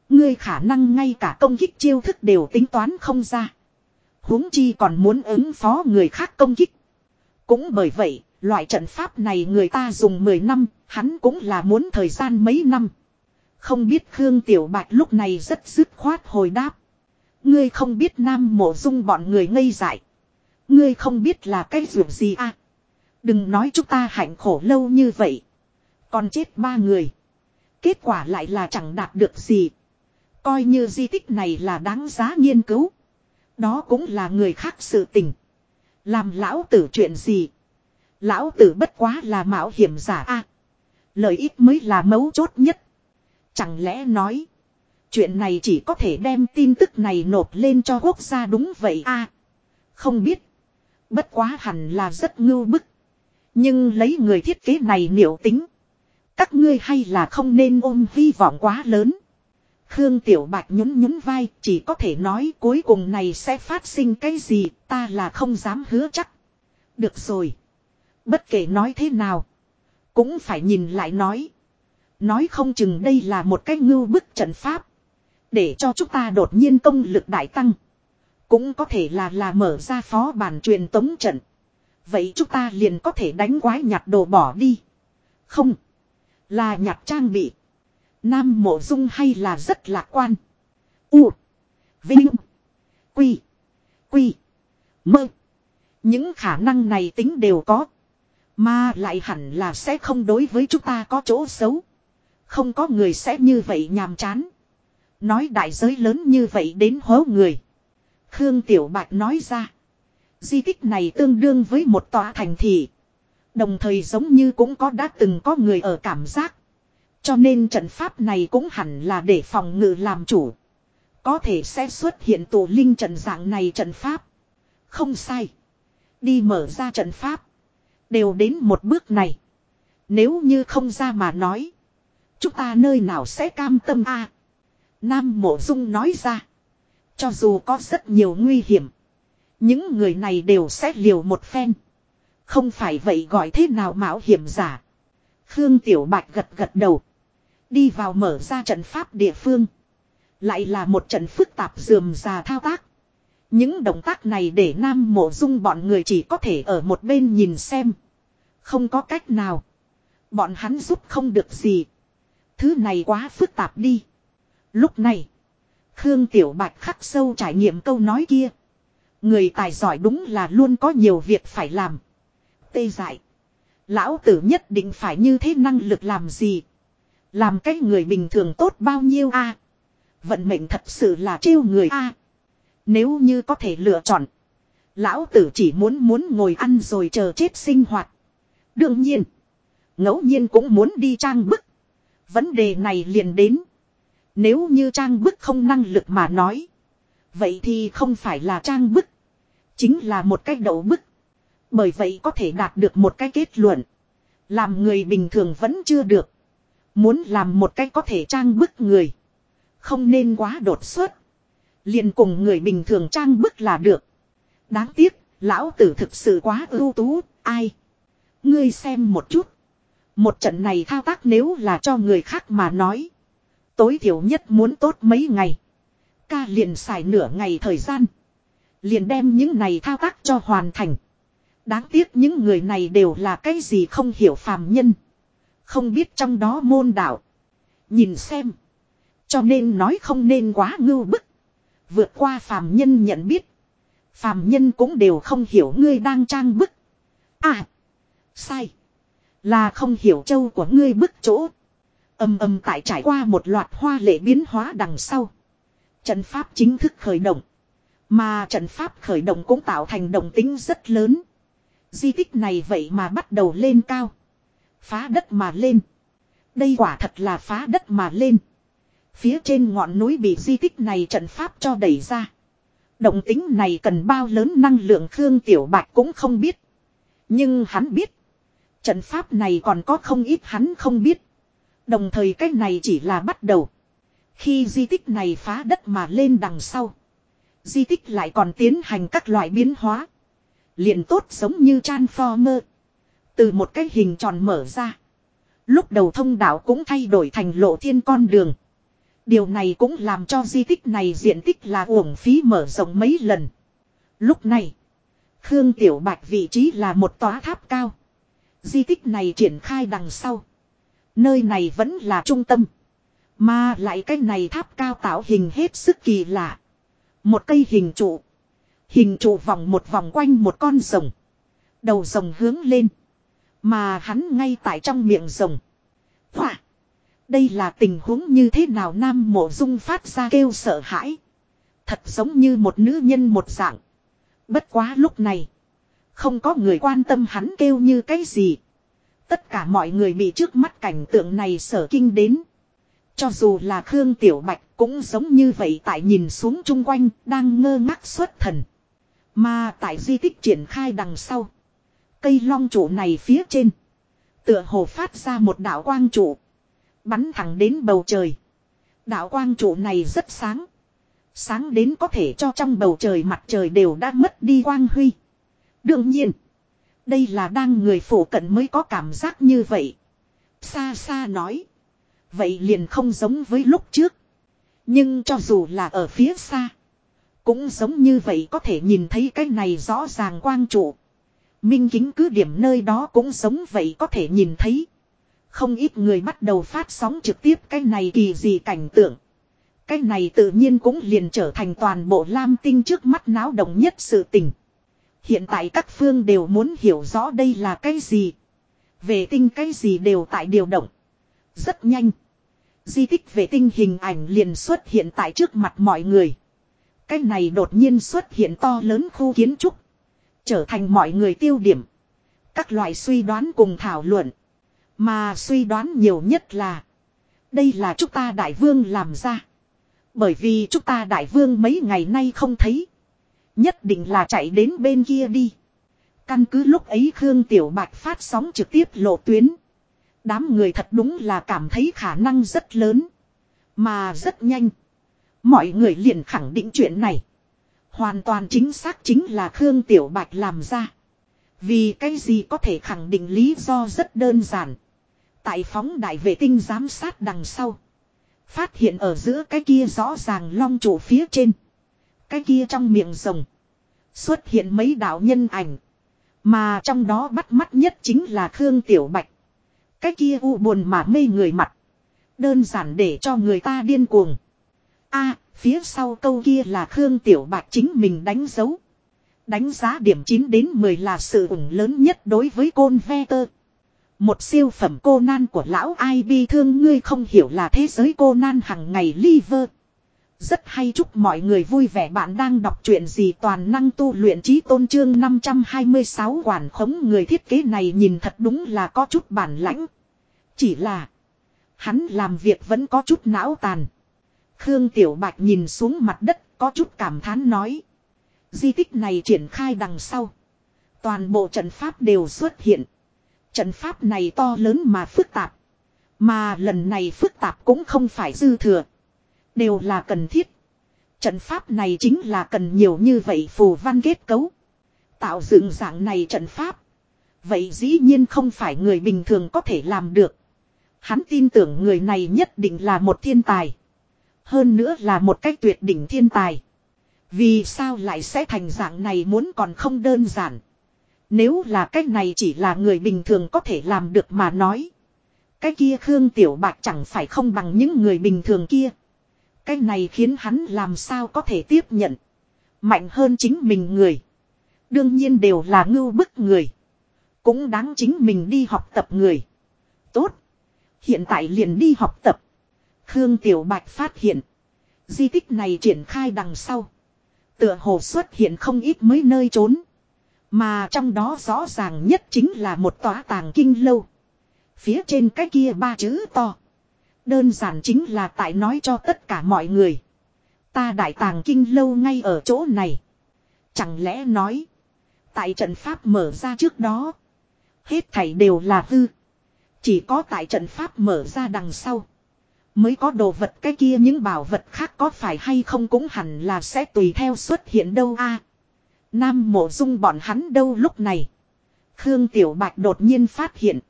A: Ngươi khả năng ngay cả công kích chiêu thức đều tính toán không ra. huống chi còn muốn ứng phó người khác công kích. Cũng bởi vậy, loại trận pháp này người ta dùng 10 năm, hắn cũng là muốn thời gian mấy năm. Không biết Khương Tiểu Bạch lúc này rất dứt khoát hồi đáp. Ngươi không biết Nam Mộ Dung bọn người ngây dại. Ngươi không biết là cái ruộng gì à. Đừng nói chúng ta hạnh khổ lâu như vậy. Còn chết ba người. Kết quả lại là chẳng đạt được gì. Coi như di tích này là đáng giá nghiên cứu. Đó cũng là người khác sự tình. Làm lão tử chuyện gì. Lão tử bất quá là mạo hiểm giả a Lợi ích mới là mấu chốt nhất. Chẳng lẽ nói. Chuyện này chỉ có thể đem tin tức này nộp lên cho quốc gia đúng vậy a Không biết. Bất quá hẳn là rất ngưu bức. Nhưng lấy người thiết kế này liệu tính. Các ngươi hay là không nên ôm hy vọng quá lớn. Khương Tiểu Bạch nhún nhún vai, chỉ có thể nói cuối cùng này sẽ phát sinh cái gì, ta là không dám hứa chắc. Được rồi. Bất kể nói thế nào. Cũng phải nhìn lại nói. Nói không chừng đây là một cái ngưu bức trận pháp. Để cho chúng ta đột nhiên công lực đại tăng. Cũng có thể là là mở ra phó bản truyền tống trận. Vậy chúng ta liền có thể đánh quái nhặt đồ bỏ đi. Không. Là nhặt trang bị. Nam mộ dung hay là rất lạc quan. U. Vinh. Quy. Quy. Mơ. Những khả năng này tính đều có. Mà lại hẳn là sẽ không đối với chúng ta có chỗ xấu. Không có người sẽ như vậy nhàm chán. Nói đại giới lớn như vậy đến hố người. Khương Tiểu Bạch nói ra. Di tích này tương đương với một tòa thành thị. Đồng thời giống như cũng có đã từng có người ở cảm giác. Cho nên trận pháp này cũng hẳn là để phòng ngự làm chủ. Có thể sẽ xuất hiện tù linh trận dạng này trận pháp. Không sai. Đi mở ra trận pháp. Đều đến một bước này. Nếu như không ra mà nói. Chúng ta nơi nào sẽ cam tâm a Nam Mộ Dung nói ra. Cho dù có rất nhiều nguy hiểm. Những người này đều sẽ liều một phen. Không phải vậy gọi thế nào mạo hiểm giả. Khương Tiểu Bạch gật gật đầu. Đi vào mở ra trận pháp địa phương. Lại là một trận phức tạp dườm già thao tác. Những động tác này để Nam Mộ Dung bọn người chỉ có thể ở một bên nhìn xem. Không có cách nào. Bọn hắn giúp không được gì. Thứ này quá phức tạp đi. Lúc này. Khương Tiểu Bạch khắc sâu trải nghiệm câu nói kia. Người tài giỏi đúng là luôn có nhiều việc phải làm. Tê dại. Lão tử nhất định phải như thế năng lực làm gì. Làm cái người bình thường tốt bao nhiêu a Vận mệnh thật sự là trêu người a nếu như có thể lựa chọn. Lão tử chỉ muốn muốn ngồi ăn rồi chờ chết sinh hoạt. Đương nhiên. ngẫu nhiên cũng muốn đi trang bức. Vấn đề này liền đến. Nếu như trang bức không năng lực mà nói. Vậy thì không phải là trang bức. Chính là một cách đậu bức. Bởi vậy có thể đạt được một cái kết luận. Làm người bình thường vẫn chưa được. Muốn làm một cách có thể trang bức người. Không nên quá đột xuất liền cùng người bình thường trang bức là được. Đáng tiếc, lão tử thực sự quá ưu tú, ai. Ngươi xem một chút. Một trận này thao tác nếu là cho người khác mà nói. Tối thiểu nhất muốn tốt mấy ngày. Ca liền xài nửa ngày thời gian. Liền đem những này thao tác cho hoàn thành. Đáng tiếc những người này đều là cái gì không hiểu phàm nhân. Không biết trong đó môn đạo. Nhìn xem. Cho nên nói không nên quá ngưu bức. Vượt qua phàm nhân nhận biết. Phàm nhân cũng đều không hiểu ngươi đang trang bức. À. Sai. Là không hiểu châu của ngươi bức chỗ. Âm âm tại trải qua một loạt hoa lệ biến hóa đằng sau. Trận pháp chính thức khởi động. Mà trận pháp khởi động cũng tạo thành động tính rất lớn. Di tích này vậy mà bắt đầu lên cao. Phá đất mà lên. Đây quả thật là phá đất mà lên. Phía trên ngọn núi bị di tích này trận pháp cho đẩy ra. Động tính này cần bao lớn năng lượng Khương Tiểu Bạch cũng không biết. Nhưng hắn biết. Trận pháp này còn có không ít hắn không biết. Đồng thời cách này chỉ là bắt đầu. Khi di tích này phá đất mà lên đằng sau. Di tích lại còn tiến hành các loại biến hóa. liền tốt giống như Transformer. Từ một cái hình tròn mở ra. Lúc đầu thông đạo cũng thay đổi thành lộ thiên con đường. Điều này cũng làm cho di tích này diện tích là uổng phí mở rộng mấy lần. Lúc này, Khương Tiểu Bạch vị trí là một tòa tháp cao. Di tích này triển khai đằng sau. Nơi này vẫn là trung tâm. Mà lại cái này tháp cao tạo hình hết sức kỳ lạ. Một cây hình trụ. Hình trụ vòng một vòng quanh một con rồng. Đầu rồng hướng lên. Mà hắn ngay tại trong miệng rồng. Hỏa. Đây là tình huống như thế nào Nam Mộ Dung phát ra kêu sợ hãi. Thật giống như một nữ nhân một dạng. Bất quá lúc này. Không có người quan tâm hắn kêu như cái gì. Tất cả mọi người bị trước mắt cảnh tượng này sở kinh đến. Cho dù là Khương Tiểu Bạch cũng giống như vậy tại nhìn xuống chung quanh, đang ngơ ngác xuất thần. Mà tại di tích triển khai đằng sau. Cây long trụ này phía trên. Tựa hồ phát ra một đạo quang trụ. Bắn thẳng đến bầu trời. Đạo quang trụ này rất sáng. Sáng đến có thể cho trong bầu trời mặt trời đều đã mất đi quang huy. Đương nhiên. Đây là đang người phổ cận mới có cảm giác như vậy. Xa xa nói. Vậy liền không giống với lúc trước. Nhưng cho dù là ở phía xa. Cũng giống như vậy có thể nhìn thấy cái này rõ ràng quang trụ. Minh kính cứ điểm nơi đó cũng giống vậy có thể nhìn thấy. Không ít người bắt đầu phát sóng trực tiếp cái này kỳ gì cảnh tượng. Cái này tự nhiên cũng liền trở thành toàn bộ Lam Tinh trước mắt náo động nhất sự tình. Hiện tại các phương đều muốn hiểu rõ đây là cái gì. Vệ tinh cái gì đều tại điều động. Rất nhanh. Di tích vệ tinh hình ảnh liền xuất hiện tại trước mặt mọi người. Cái này đột nhiên xuất hiện to lớn khu kiến trúc. Trở thành mọi người tiêu điểm. Các loại suy đoán cùng thảo luận. Mà suy đoán nhiều nhất là. Đây là chúng ta đại vương làm ra. Bởi vì chúng ta đại vương mấy ngày nay không thấy. Nhất định là chạy đến bên kia đi. Căn cứ lúc ấy Khương Tiểu Bạch phát sóng trực tiếp lộ tuyến. Đám người thật đúng là cảm thấy khả năng rất lớn. Mà rất nhanh. Mọi người liền khẳng định chuyện này. Hoàn toàn chính xác chính là Khương Tiểu Bạch làm ra. Vì cái gì có thể khẳng định lý do rất đơn giản. Tại phóng đại vệ tinh giám sát đằng sau. Phát hiện ở giữa cái kia rõ ràng long trụ phía trên. Cái kia trong miệng rồng. Xuất hiện mấy đạo nhân ảnh. Mà trong đó bắt mắt nhất chính là Khương Tiểu Bạch. Cái kia u buồn mà mê người mặt. Đơn giản để cho người ta điên cuồng. a, phía sau câu kia là Khương Tiểu Bạch chính mình đánh dấu. Đánh giá điểm 9 đến 10 là sự ủng lớn nhất đối với côn ve tơ. Một siêu phẩm cô nan của lão ai bi thương ngươi không hiểu là thế giới cô nan hằng ngày liver. Rất hay chúc mọi người vui vẻ bạn đang đọc chuyện gì toàn năng tu luyện trí tôn trương 526 quản khống người thiết kế này nhìn thật đúng là có chút bản lãnh. Chỉ là, hắn làm việc vẫn có chút não tàn. Khương Tiểu Bạch nhìn xuống mặt đất có chút cảm thán nói. Di tích này triển khai đằng sau. Toàn bộ trận pháp đều xuất hiện. Trận pháp này to lớn mà phức tạp. Mà lần này phức tạp cũng không phải dư thừa. Đều là cần thiết. Trận pháp này chính là cần nhiều như vậy phù văn kết cấu. Tạo dựng dạng này trận pháp. Vậy dĩ nhiên không phải người bình thường có thể làm được. Hắn tin tưởng người này nhất định là một thiên tài. Hơn nữa là một cách tuyệt đỉnh thiên tài. Vì sao lại sẽ thành dạng này muốn còn không đơn giản. Nếu là cách này chỉ là người bình thường có thể làm được mà nói. Cái kia Khương Tiểu Bạch chẳng phải không bằng những người bình thường kia. Cái này khiến hắn làm sao có thể tiếp nhận. Mạnh hơn chính mình người. Đương nhiên đều là ngưu bức người. Cũng đáng chính mình đi học tập người. Tốt. Hiện tại liền đi học tập. Khương Tiểu Bạch phát hiện. Di tích này triển khai đằng sau. Tựa hồ xuất hiện không ít mới nơi trốn. Mà trong đó rõ ràng nhất chính là một tòa tàng kinh lâu. Phía trên cái kia ba chữ to. Đơn giản chính là tại nói cho tất cả mọi người. Ta đại tàng kinh lâu ngay ở chỗ này. Chẳng lẽ nói. Tại trận pháp mở ra trước đó. Hết thảy đều là hư. Chỉ có tại trận pháp mở ra đằng sau. Mới có đồ vật cái kia những bảo vật khác có phải hay không cũng hẳn là sẽ tùy theo xuất hiện đâu a Nam mộ dung bọn hắn đâu lúc này. Khương Tiểu Bạch đột nhiên phát hiện.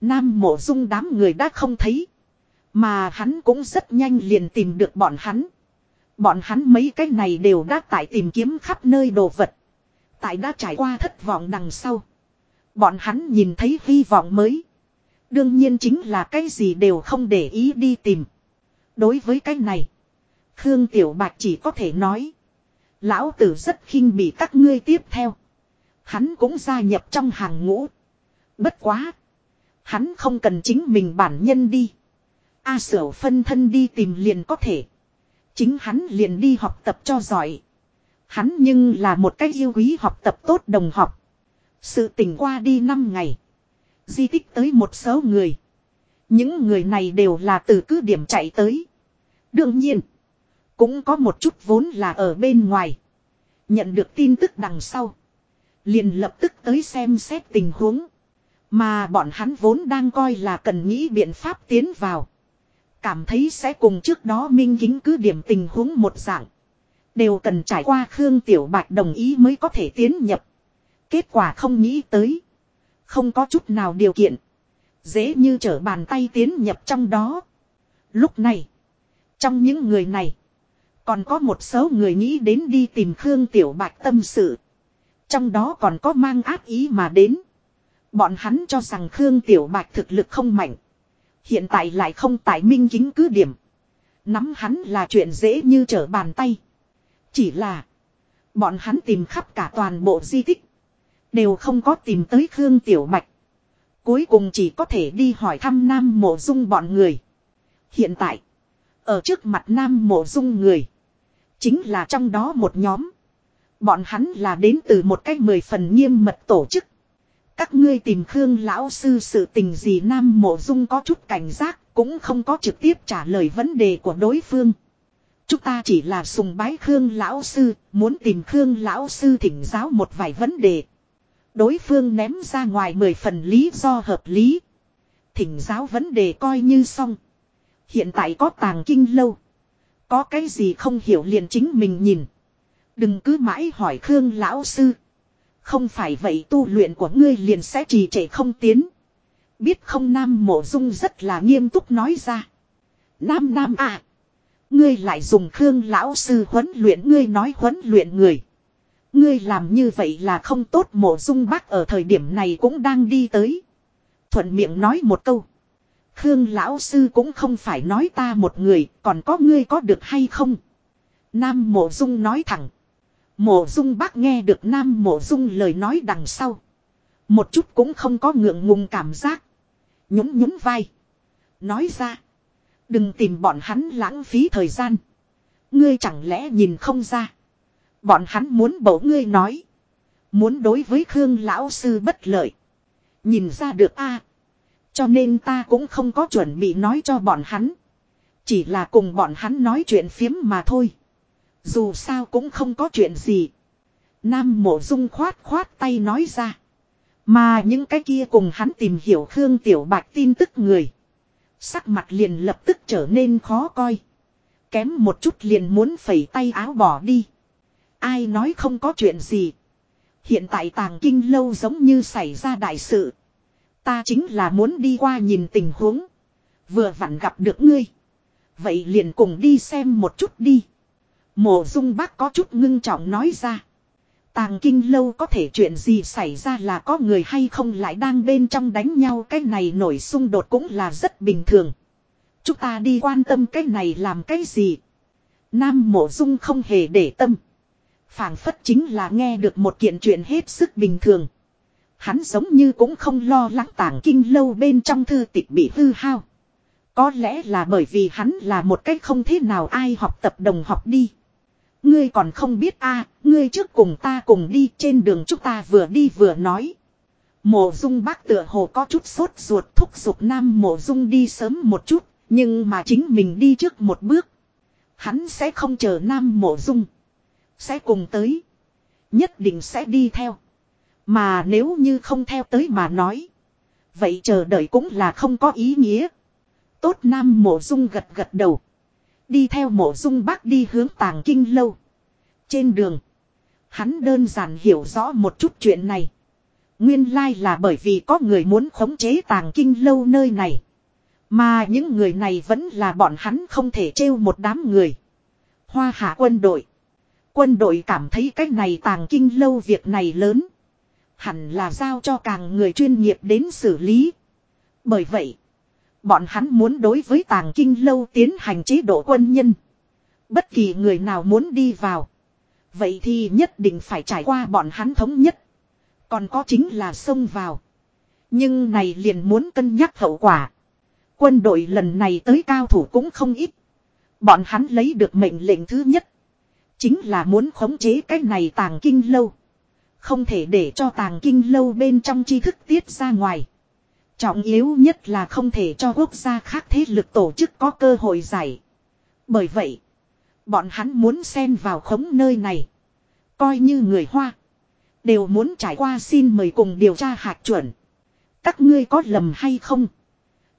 A: Nam mộ dung đám người đã không thấy. Mà hắn cũng rất nhanh liền tìm được bọn hắn. Bọn hắn mấy cái này đều đã tại tìm kiếm khắp nơi đồ vật. Tại đã trải qua thất vọng đằng sau. Bọn hắn nhìn thấy hy vọng mới. Đương nhiên chính là cái gì đều không để ý đi tìm. Đối với cái này. Khương Tiểu Bạch chỉ có thể nói. Lão tử rất khinh bị các ngươi tiếp theo. Hắn cũng gia nhập trong hàng ngũ. Bất quá. Hắn không cần chính mình bản nhân đi. A sở phân thân đi tìm liền có thể. Chính hắn liền đi học tập cho giỏi. Hắn nhưng là một cách yêu quý học tập tốt đồng học. Sự tình qua đi 5 ngày. Di tích tới một số người. Những người này đều là từ cứ điểm chạy tới. Đương nhiên. Cũng có một chút vốn là ở bên ngoài. Nhận được tin tức đằng sau. Liền lập tức tới xem xét tình huống. Mà bọn hắn vốn đang coi là cần nghĩ biện pháp tiến vào. Cảm thấy sẽ cùng trước đó minh kính cứ điểm tình huống một dạng. Đều cần trải qua Khương Tiểu Bạch đồng ý mới có thể tiến nhập. Kết quả không nghĩ tới. Không có chút nào điều kiện. Dễ như trở bàn tay tiến nhập trong đó. Lúc này. Trong những người này. Còn có một số người nghĩ đến đi tìm Khương Tiểu Bạch tâm sự. Trong đó còn có mang ác ý mà đến. Bọn hắn cho rằng Khương Tiểu Bạch thực lực không mạnh. Hiện tại lại không tại minh chính cứ điểm. Nắm hắn là chuyện dễ như trở bàn tay. Chỉ là. Bọn hắn tìm khắp cả toàn bộ di tích. Đều không có tìm tới Khương Tiểu Bạch. Cuối cùng chỉ có thể đi hỏi thăm Nam Mộ Dung bọn người. Hiện tại. Ở trước mặt Nam Mộ Dung người. Chính là trong đó một nhóm. Bọn hắn là đến từ một cách mười phần nghiêm mật tổ chức. Các ngươi tìm Khương Lão Sư sự tình gì Nam Mộ Dung có chút cảnh giác, cũng không có trực tiếp trả lời vấn đề của đối phương. Chúng ta chỉ là sùng bái Khương Lão Sư, muốn tìm Khương Lão Sư thỉnh giáo một vài vấn đề. Đối phương ném ra ngoài mười phần lý do hợp lý. Thỉnh giáo vấn đề coi như xong. Hiện tại có tàng kinh lâu. Có cái gì không hiểu liền chính mình nhìn. Đừng cứ mãi hỏi Khương Lão Sư. Không phải vậy tu luyện của ngươi liền sẽ trì trệ không tiến. Biết không Nam Mộ Dung rất là nghiêm túc nói ra. Nam Nam à. Ngươi lại dùng Khương Lão Sư huấn luyện ngươi nói huấn luyện người. Ngươi làm như vậy là không tốt Mộ Dung bác ở thời điểm này cũng đang đi tới. Thuận miệng nói một câu. Khương Lão Sư cũng không phải nói ta một người, còn có ngươi có được hay không. Nam Mộ Dung nói thẳng. Mộ dung bác nghe được nam mộ dung lời nói đằng sau. Một chút cũng không có ngượng ngùng cảm giác. Nhún nhún vai. Nói ra. Đừng tìm bọn hắn lãng phí thời gian. Ngươi chẳng lẽ nhìn không ra. Bọn hắn muốn bổ ngươi nói. Muốn đối với Khương lão sư bất lợi. Nhìn ra được a cho nên ta cũng không có chuẩn bị nói cho bọn hắn. Chỉ là cùng bọn hắn nói chuyện phiếm mà thôi. Dù sao cũng không có chuyện gì. Nam mộ dung khoát khoát tay nói ra. Mà những cái kia cùng hắn tìm hiểu Khương Tiểu Bạch tin tức người. Sắc mặt liền lập tức trở nên khó coi. Kém một chút liền muốn phẩy tay áo bỏ đi. Ai nói không có chuyện gì. Hiện tại tàng kinh lâu giống như xảy ra đại sự. Ta chính là muốn đi qua nhìn tình huống. Vừa vặn gặp được ngươi. Vậy liền cùng đi xem một chút đi. Mộ dung bác có chút ngưng trọng nói ra. Tàng kinh lâu có thể chuyện gì xảy ra là có người hay không lại đang bên trong đánh nhau, cái này nổi xung đột cũng là rất bình thường. Chúng ta đi quan tâm cái này làm cái gì. Nam mộ dung không hề để tâm. phảng phất chính là nghe được một kiện chuyện hết sức bình thường. Hắn giống như cũng không lo lắng tàng kinh lâu bên trong thư tịch bị hư hao. Có lẽ là bởi vì hắn là một cách không thế nào ai học tập đồng học đi. Ngươi còn không biết a ngươi trước cùng ta cùng đi trên đường chúng ta vừa đi vừa nói. Mộ dung bác tựa hồ có chút sốt ruột thúc giục nam mộ dung đi sớm một chút, nhưng mà chính mình đi trước một bước. Hắn sẽ không chờ nam mộ dung. Sẽ cùng tới. Nhất định sẽ đi theo. Mà nếu như không theo tới mà nói. Vậy chờ đợi cũng là không có ý nghĩa. Tốt nam mộ dung gật gật đầu. Đi theo mộ dung bác đi hướng tàng kinh lâu. Trên đường. Hắn đơn giản hiểu rõ một chút chuyện này. Nguyên lai là bởi vì có người muốn khống chế tàng kinh lâu nơi này. Mà những người này vẫn là bọn hắn không thể trêu một đám người. Hoa hạ quân đội. Quân đội cảm thấy cái này tàng kinh lâu việc này lớn. Hẳn là giao cho càng người chuyên nghiệp đến xử lý. Bởi vậy, bọn hắn muốn đối với tàng kinh lâu tiến hành chế độ quân nhân. Bất kỳ người nào muốn đi vào. Vậy thì nhất định phải trải qua bọn hắn thống nhất. Còn có chính là xông vào. Nhưng này liền muốn cân nhắc hậu quả. Quân đội lần này tới cao thủ cũng không ít. Bọn hắn lấy được mệnh lệnh thứ nhất. Chính là muốn khống chế cái này tàng kinh lâu. Không thể để cho tàng kinh lâu bên trong tri thức tiết ra ngoài. Trọng yếu nhất là không thể cho quốc gia khác thế lực tổ chức có cơ hội giải. Bởi vậy, bọn hắn muốn xen vào khống nơi này. Coi như người Hoa. Đều muốn trải qua xin mời cùng điều tra hạt chuẩn. Các ngươi có lầm hay không?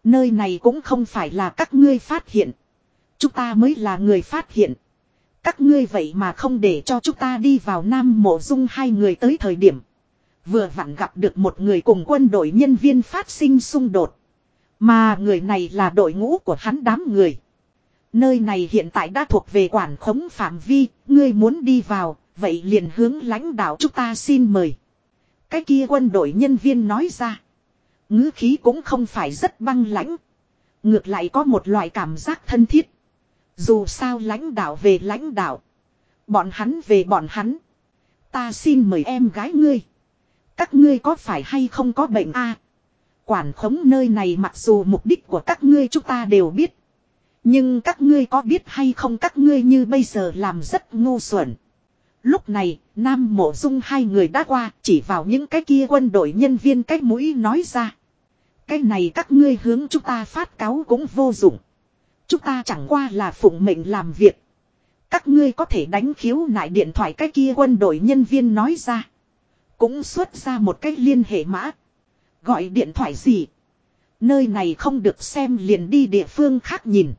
A: Nơi này cũng không phải là các ngươi phát hiện. Chúng ta mới là người phát hiện. Các ngươi vậy mà không để cho chúng ta đi vào Nam Mộ Dung hai người tới thời điểm. Vừa vặn gặp được một người cùng quân đội nhân viên phát sinh xung đột. Mà người này là đội ngũ của hắn đám người. Nơi này hiện tại đã thuộc về quản khống phạm vi, ngươi muốn đi vào, vậy liền hướng lãnh đạo chúng ta xin mời. Cái kia quân đội nhân viên nói ra. ngữ khí cũng không phải rất băng lãnh. Ngược lại có một loại cảm giác thân thiết. Dù sao lãnh đạo về lãnh đạo. Bọn hắn về bọn hắn. Ta xin mời em gái ngươi. Các ngươi có phải hay không có bệnh a? quản khống nơi này mặc dù mục đích của các ngươi chúng ta đều biết. Nhưng các ngươi có biết hay không các ngươi như bây giờ làm rất ngu xuẩn. Lúc này, Nam Mộ Dung hai người đã qua, chỉ vào những cái kia quân đội nhân viên cái mũi nói ra. Cái này các ngươi hướng chúng ta phát cáo cũng vô dụng. Chúng ta chẳng qua là phụng mệnh làm việc. Các ngươi có thể đánh khiếu nại điện thoại cái kia quân đội nhân viên nói ra. Cũng xuất ra một cách liên hệ mã. Gọi điện thoại gì? Nơi này không được xem liền đi địa phương khác nhìn.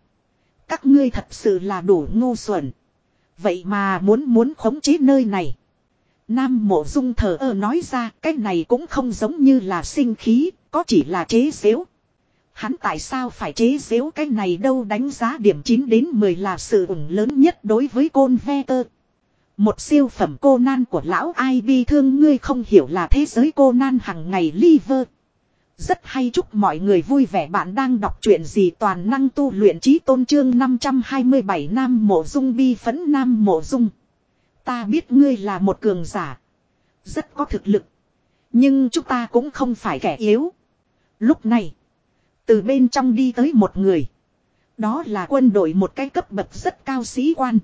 A: Các ngươi thật sự là đủ ngu xuẩn. Vậy mà muốn muốn khống chế nơi này. Nam mộ dung thờ ơ nói ra cái này cũng không giống như là sinh khí, có chỉ là chế xếu. Hắn tại sao phải chế xếu cái này đâu đánh giá điểm 9 đến 10 là sự ủng lớn nhất đối với côn ve tơ. Một siêu phẩm cô nan của lão ai bi thương ngươi không hiểu là thế giới cô nan hằng ngày liver. Rất hay chúc mọi người vui vẻ bạn đang đọc truyện gì toàn năng tu luyện trí tôn trương 527 Nam Mộ Dung bi phấn Nam Mộ Dung. Ta biết ngươi là một cường giả. Rất có thực lực. Nhưng chúng ta cũng không phải kẻ yếu. Lúc này. Từ bên trong đi tới một người. Đó là quân đội một cái cấp bậc rất cao sĩ quan.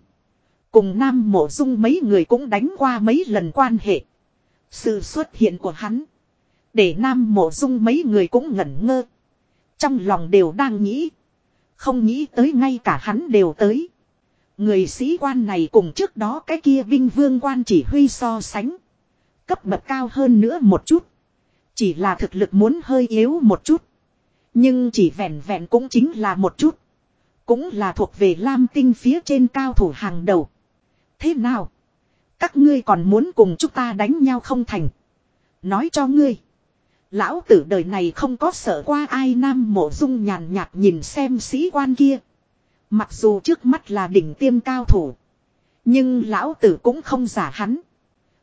A: Cùng Nam Mộ Dung mấy người cũng đánh qua mấy lần quan hệ. Sự xuất hiện của hắn. Để Nam Mộ Dung mấy người cũng ngẩn ngơ. Trong lòng đều đang nghĩ. Không nghĩ tới ngay cả hắn đều tới. Người sĩ quan này cùng trước đó cái kia vinh vương quan chỉ huy so sánh. Cấp bậc cao hơn nữa một chút. Chỉ là thực lực muốn hơi yếu một chút. Nhưng chỉ vẹn vẹn cũng chính là một chút. Cũng là thuộc về Lam Tinh phía trên cao thủ hàng đầu. Thế nào? Các ngươi còn muốn cùng chúng ta đánh nhau không thành? Nói cho ngươi. Lão tử đời này không có sợ qua ai nam mộ dung nhàn nhạt nhìn xem sĩ quan kia. Mặc dù trước mắt là đỉnh tiêm cao thủ. Nhưng lão tử cũng không giả hắn.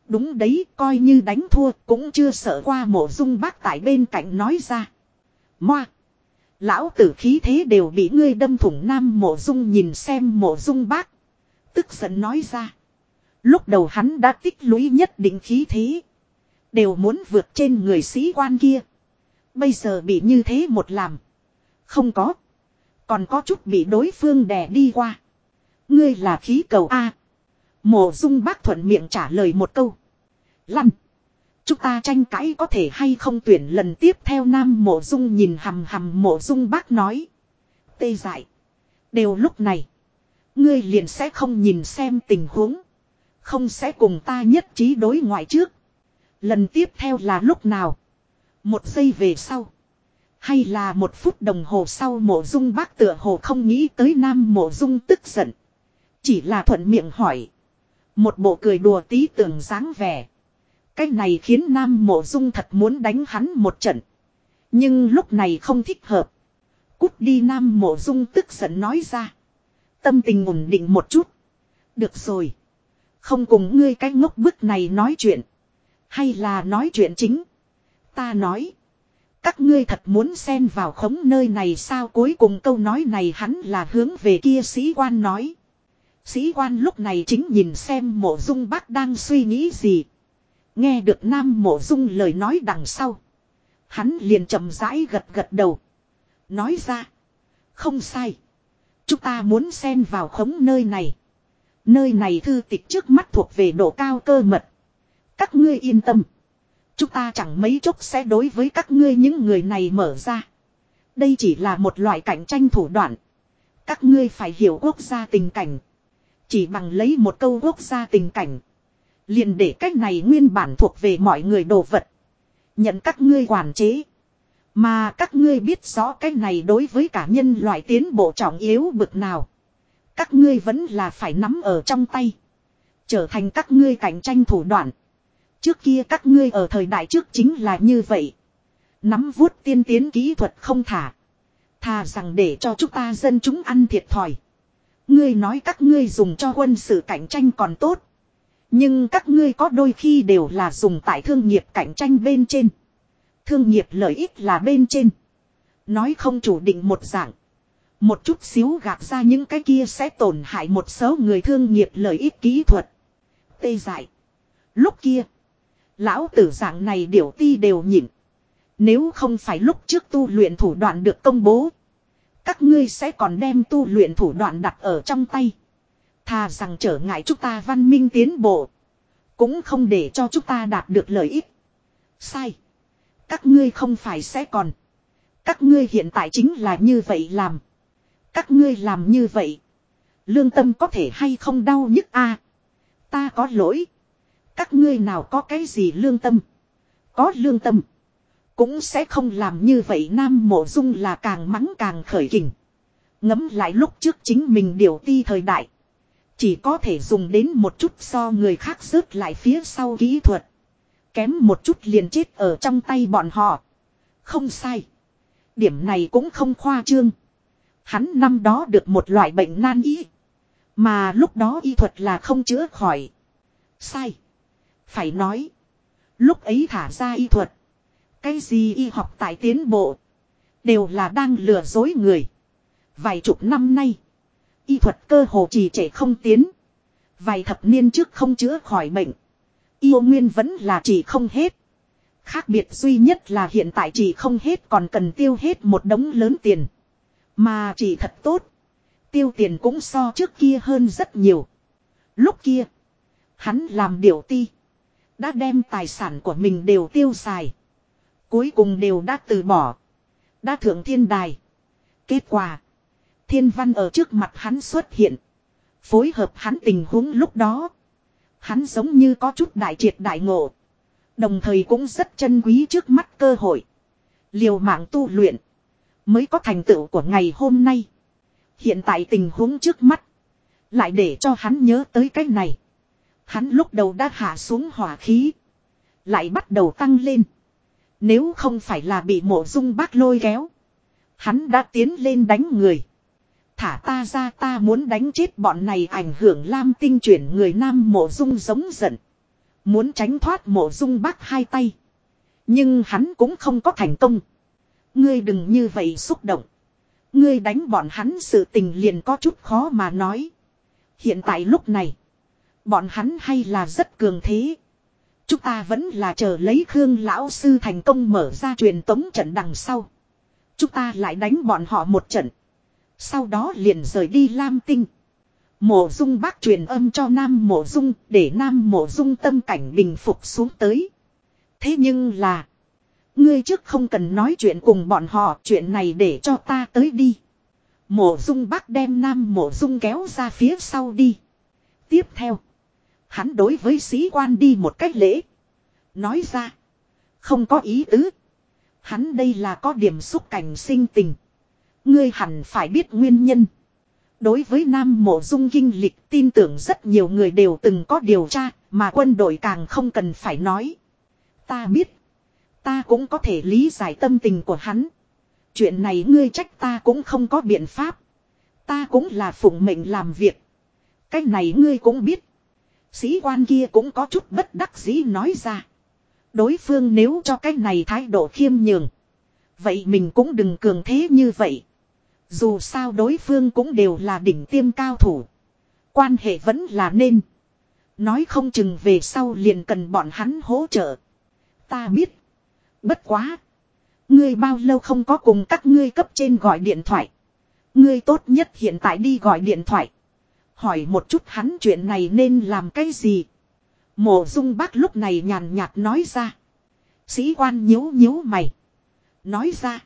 A: Đúng đấy, coi như đánh thua cũng chưa sợ qua mộ dung bác tại bên cạnh nói ra. Moa. Lão tử khí thế đều bị ngươi đâm thủng nam mộ dung nhìn xem mộ dung bác. Tức giận nói ra. Lúc đầu hắn đã tích lũy nhất định khí thế. Đều muốn vượt trên người sĩ quan kia. Bây giờ bị như thế một làm. Không có. Còn có chút bị đối phương đè đi qua. Ngươi là khí cầu A. Mộ dung bác thuận miệng trả lời một câu. Lăn. Chúng ta tranh cãi có thể hay không tuyển lần tiếp theo nam mộ dung nhìn hầm hầm mộ dung bác nói. Tê dại. Đều lúc này. Ngươi liền sẽ không nhìn xem tình huống. Không sẽ cùng ta nhất trí đối ngoại trước. Lần tiếp theo là lúc nào? Một giây về sau. Hay là một phút đồng hồ sau mộ dung bác tựa hồ không nghĩ tới nam mộ dung tức giận. Chỉ là thuận miệng hỏi. Một bộ cười đùa tí tưởng dáng vẻ. Cái này khiến Nam Mộ Dung thật muốn đánh hắn một trận. Nhưng lúc này không thích hợp. Cút đi Nam Mộ Dung tức giận nói ra. Tâm tình ổn định một chút. Được rồi. Không cùng ngươi cái ngốc bức này nói chuyện. Hay là nói chuyện chính. Ta nói. Các ngươi thật muốn xen vào khống nơi này sao cuối cùng câu nói này hắn là hướng về kia sĩ quan nói. Sĩ quan lúc này chính nhìn xem mộ dung bác đang suy nghĩ gì. Nghe được nam mộ dung lời nói đằng sau. Hắn liền chậm rãi gật gật đầu. Nói ra. Không sai. Chúng ta muốn xen vào khống nơi này. Nơi này thư tịch trước mắt thuộc về độ cao cơ mật. Các ngươi yên tâm. Chúng ta chẳng mấy chốc sẽ đối với các ngươi những người này mở ra. Đây chỉ là một loại cạnh tranh thủ đoạn. Các ngươi phải hiểu quốc gia tình cảnh. Chỉ bằng lấy một câu quốc gia tình cảnh liền để cách này nguyên bản thuộc về mọi người đồ vật. Nhận các ngươi quản chế. Mà các ngươi biết rõ cái này đối với cả nhân loại tiến bộ trọng yếu bực nào. Các ngươi vẫn là phải nắm ở trong tay. Trở thành các ngươi cạnh tranh thủ đoạn. Trước kia các ngươi ở thời đại trước chính là như vậy. Nắm vuốt tiên tiến kỹ thuật không thả. Thà rằng để cho chúng ta dân chúng ăn thiệt thòi. Ngươi nói các ngươi dùng cho quân sự cạnh tranh còn tốt. Nhưng các ngươi có đôi khi đều là dùng tại thương nghiệp cạnh tranh bên trên. Thương nghiệp lợi ích là bên trên. Nói không chủ định một dạng. Một chút xíu gạt ra những cái kia sẽ tổn hại một số người thương nghiệp lợi ích kỹ thuật. Tê dại. Lúc kia. Lão tử dạng này điểu ti đều nhịn. Nếu không phải lúc trước tu luyện thủ đoạn được công bố. Các ngươi sẽ còn đem tu luyện thủ đoạn đặt ở trong tay. Thà rằng trở ngại chúng ta văn minh tiến bộ. Cũng không để cho chúng ta đạt được lợi ích. Sai. Các ngươi không phải sẽ còn. Các ngươi hiện tại chính là như vậy làm. Các ngươi làm như vậy. Lương tâm có thể hay không đau nhức a Ta có lỗi. Các ngươi nào có cái gì lương tâm. Có lương tâm. Cũng sẽ không làm như vậy Nam Mộ Dung là càng mắng càng khởi kình. Ngấm lại lúc trước chính mình điều ti thời đại. Chỉ có thể dùng đến một chút so người khác rớt lại phía sau kỹ thuật. Kém một chút liền chết ở trong tay bọn họ. Không sai. Điểm này cũng không khoa trương. Hắn năm đó được một loại bệnh nan y. Mà lúc đó y thuật là không chữa khỏi. Sai. Phải nói. Lúc ấy thả ra y thuật. Cái gì y học tại tiến bộ. Đều là đang lừa dối người. Vài chục năm nay. Y thuật cơ hồ trì trệ không tiến. Vài thập niên trước không chữa khỏi bệnh. Yêu nguyên vẫn là chỉ không hết. Khác biệt duy nhất là hiện tại chỉ không hết còn cần tiêu hết một đống lớn tiền. Mà chỉ thật tốt. Tiêu tiền cũng so trước kia hơn rất nhiều. Lúc kia. Hắn làm điều ti. Đã đem tài sản của mình đều tiêu xài. Cuối cùng đều đã từ bỏ. Đã thượng thiên đài. Kết quả. Thiên văn ở trước mặt hắn xuất hiện. Phối hợp hắn tình huống lúc đó. Hắn giống như có chút đại triệt đại ngộ. Đồng thời cũng rất chân quý trước mắt cơ hội. Liều mạng tu luyện. Mới có thành tựu của ngày hôm nay. Hiện tại tình huống trước mắt. Lại để cho hắn nhớ tới cái này. Hắn lúc đầu đã hạ xuống hỏa khí. Lại bắt đầu tăng lên. Nếu không phải là bị mộ dung bác lôi kéo. Hắn đã tiến lên đánh người. Thả ta ra, ta muốn đánh chết bọn này ảnh hưởng lam tinh chuyển người nam mộ dung giống giận. Muốn tránh thoát mộ dung bác hai tay. Nhưng hắn cũng không có thành công. Ngươi đừng như vậy xúc động. Ngươi đánh bọn hắn sự tình liền có chút khó mà nói. Hiện tại lúc này. Bọn hắn hay là rất cường thế. Chúng ta vẫn là chờ lấy Khương Lão Sư thành công mở ra truyền tống trận đằng sau. Chúng ta lại đánh bọn họ một trận. Sau đó liền rời đi Lam Tinh. Mộ dung bác truyền âm cho Nam Mộ dung để Nam Mộ dung tâm cảnh bình phục xuống tới. Thế nhưng là. Ngươi trước không cần nói chuyện cùng bọn họ, chuyện này để cho ta tới đi. Mộ dung bác đem Nam Mộ dung kéo ra phía sau đi. Tiếp theo. Hắn đối với sĩ quan đi một cách lễ. Nói ra. Không có ý tứ. Hắn đây là có điểm xúc cảnh sinh tình. Ngươi hẳn phải biết nguyên nhân. Đối với Nam Mộ Dung kinh lịch tin tưởng rất nhiều người đều từng có điều tra, mà quân đội càng không cần phải nói. Ta biết. Ta cũng có thể lý giải tâm tình của hắn. Chuyện này ngươi trách ta cũng không có biện pháp. Ta cũng là phụng mệnh làm việc. Cái này ngươi cũng biết. Sĩ quan kia cũng có chút bất đắc dĩ nói ra. Đối phương nếu cho cái này thái độ khiêm nhường. Vậy mình cũng đừng cường thế như vậy. Dù sao đối phương cũng đều là đỉnh tiêm cao thủ. Quan hệ vẫn là nên. Nói không chừng về sau liền cần bọn hắn hỗ trợ. Ta biết. Bất quá. Ngươi bao lâu không có cùng các ngươi cấp trên gọi điện thoại. Ngươi tốt nhất hiện tại đi gọi điện thoại. Hỏi một chút hắn chuyện này nên làm cái gì. Mộ dung bác lúc này nhàn nhạt nói ra. Sĩ quan nhíu nhíu mày. Nói ra.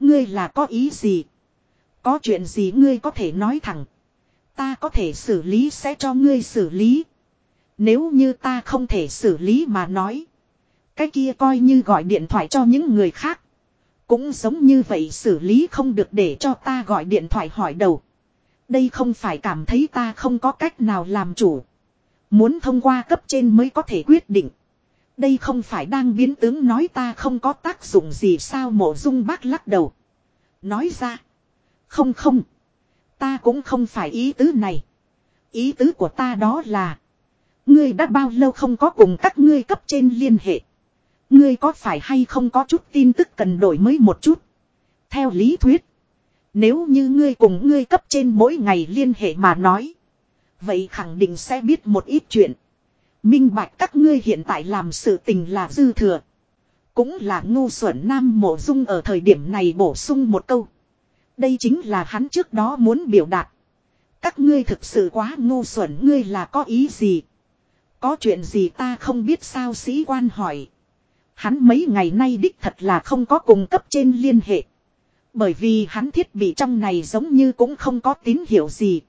A: Ngươi là có ý gì? Có chuyện gì ngươi có thể nói thẳng. Ta có thể xử lý sẽ cho ngươi xử lý. Nếu như ta không thể xử lý mà nói. Cái kia coi như gọi điện thoại cho những người khác. Cũng giống như vậy xử lý không được để cho ta gọi điện thoại hỏi đầu. Đây không phải cảm thấy ta không có cách nào làm chủ. Muốn thông qua cấp trên mới có thể quyết định. Đây không phải đang biến tướng nói ta không có tác dụng gì sao mộ dung bác lắc đầu. Nói ra. Không không. Ta cũng không phải ý tứ này. Ý tứ của ta đó là. Ngươi đã bao lâu không có cùng các ngươi cấp trên liên hệ. Ngươi có phải hay không có chút tin tức cần đổi mới một chút. Theo lý thuyết. Nếu như ngươi cùng ngươi cấp trên mỗi ngày liên hệ mà nói. Vậy khẳng định sẽ biết một ít chuyện. Minh bạch, các ngươi hiện tại làm sự tình là dư thừa. Cũng là ngu xuẩn nam mộ dung ở thời điểm này bổ sung một câu. Đây chính là hắn trước đó muốn biểu đạt. Các ngươi thực sự quá ngu xuẩn, ngươi là có ý gì? Có chuyện gì ta không biết sao sĩ quan hỏi. Hắn mấy ngày nay đích thật là không có cùng cấp trên liên hệ. Bởi vì hắn thiết bị trong này giống như cũng không có tín hiệu gì.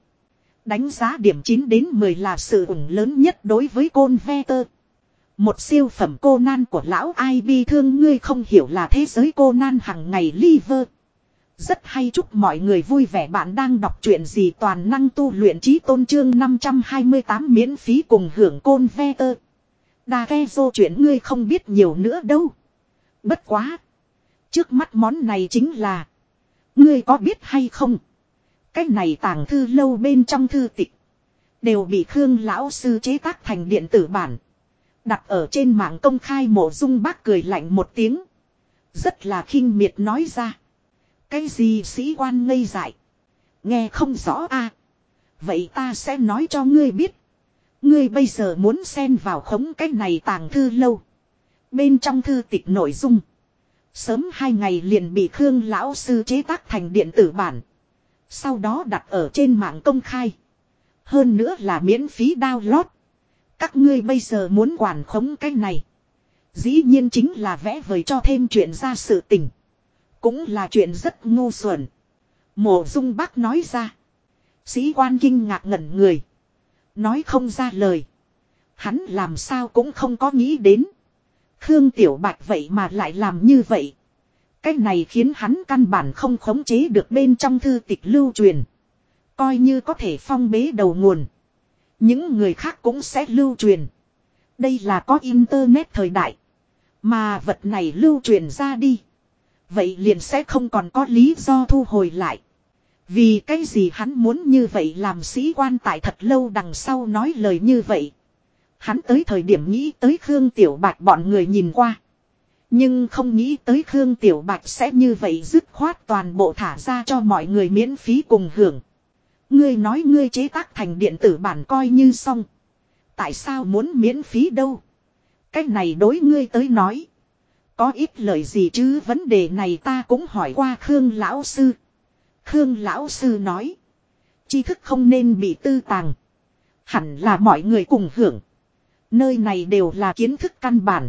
A: Đánh giá điểm 9 đến 10 là sự ủng lớn nhất đối với côn ve tơ. Một siêu phẩm cô nan của lão ai bi thương, ngươi không hiểu là thế giới cô nan hằng ngày liver. Rất hay chúc mọi người vui vẻ bạn đang đọc truyện gì toàn năng tu luyện trí tôn trương 528 miễn phí cùng hưởng côn ve tơ. Đa ghe dô chuyện ngươi không biết nhiều nữa đâu. Bất quá. Trước mắt món này chính là. Ngươi có biết hay không? Cái này tàng thư lâu bên trong thư tịch. Đều bị Khương Lão Sư chế tác thành điện tử bản. Đặt ở trên mạng công khai mộ dung bác cười lạnh một tiếng. Rất là khinh miệt nói ra. Cái gì sĩ quan ngây dại. Nghe không rõ a Vậy ta sẽ nói cho ngươi biết. Ngươi bây giờ muốn xen vào khống cái này tàng thư lâu. Bên trong thư tịch nội dung. Sớm hai ngày liền bị Khương Lão Sư chế tác thành điện tử bản. Sau đó đặt ở trên mạng công khai. Hơn nữa là miễn phí download. Các ngươi bây giờ muốn quản khống cái này. Dĩ nhiên chính là vẽ vời cho thêm chuyện ra sự tình. Cũng là chuyện rất ngu xuẩn. Mộ dung bác nói ra. Sĩ quan kinh ngạc ngẩn người. Nói không ra lời. Hắn làm sao cũng không có nghĩ đến. Khương Tiểu Bạch vậy mà lại làm như vậy. Cái này khiến hắn căn bản không khống chế được bên trong thư tịch lưu truyền. Coi như có thể phong bế đầu nguồn. Những người khác cũng sẽ lưu truyền. Đây là có internet thời đại. Mà vật này lưu truyền ra đi. Vậy liền sẽ không còn có lý do thu hồi lại. Vì cái gì hắn muốn như vậy làm sĩ quan tại thật lâu đằng sau nói lời như vậy. Hắn tới thời điểm nghĩ tới Khương Tiểu Bạch bọn người nhìn qua. Nhưng không nghĩ tới Khương Tiểu Bạch sẽ như vậy dứt khoát toàn bộ thả ra cho mọi người miễn phí cùng hưởng. Ngươi nói ngươi chế tác thành điện tử bản coi như xong. Tại sao muốn miễn phí đâu? Cách này đối ngươi tới nói. Có ít lời gì chứ vấn đề này ta cũng hỏi qua Khương Lão Sư. Khương Lão Sư nói. tri thức không nên bị tư tàng. Hẳn là mọi người cùng hưởng. Nơi này đều là kiến thức căn bản.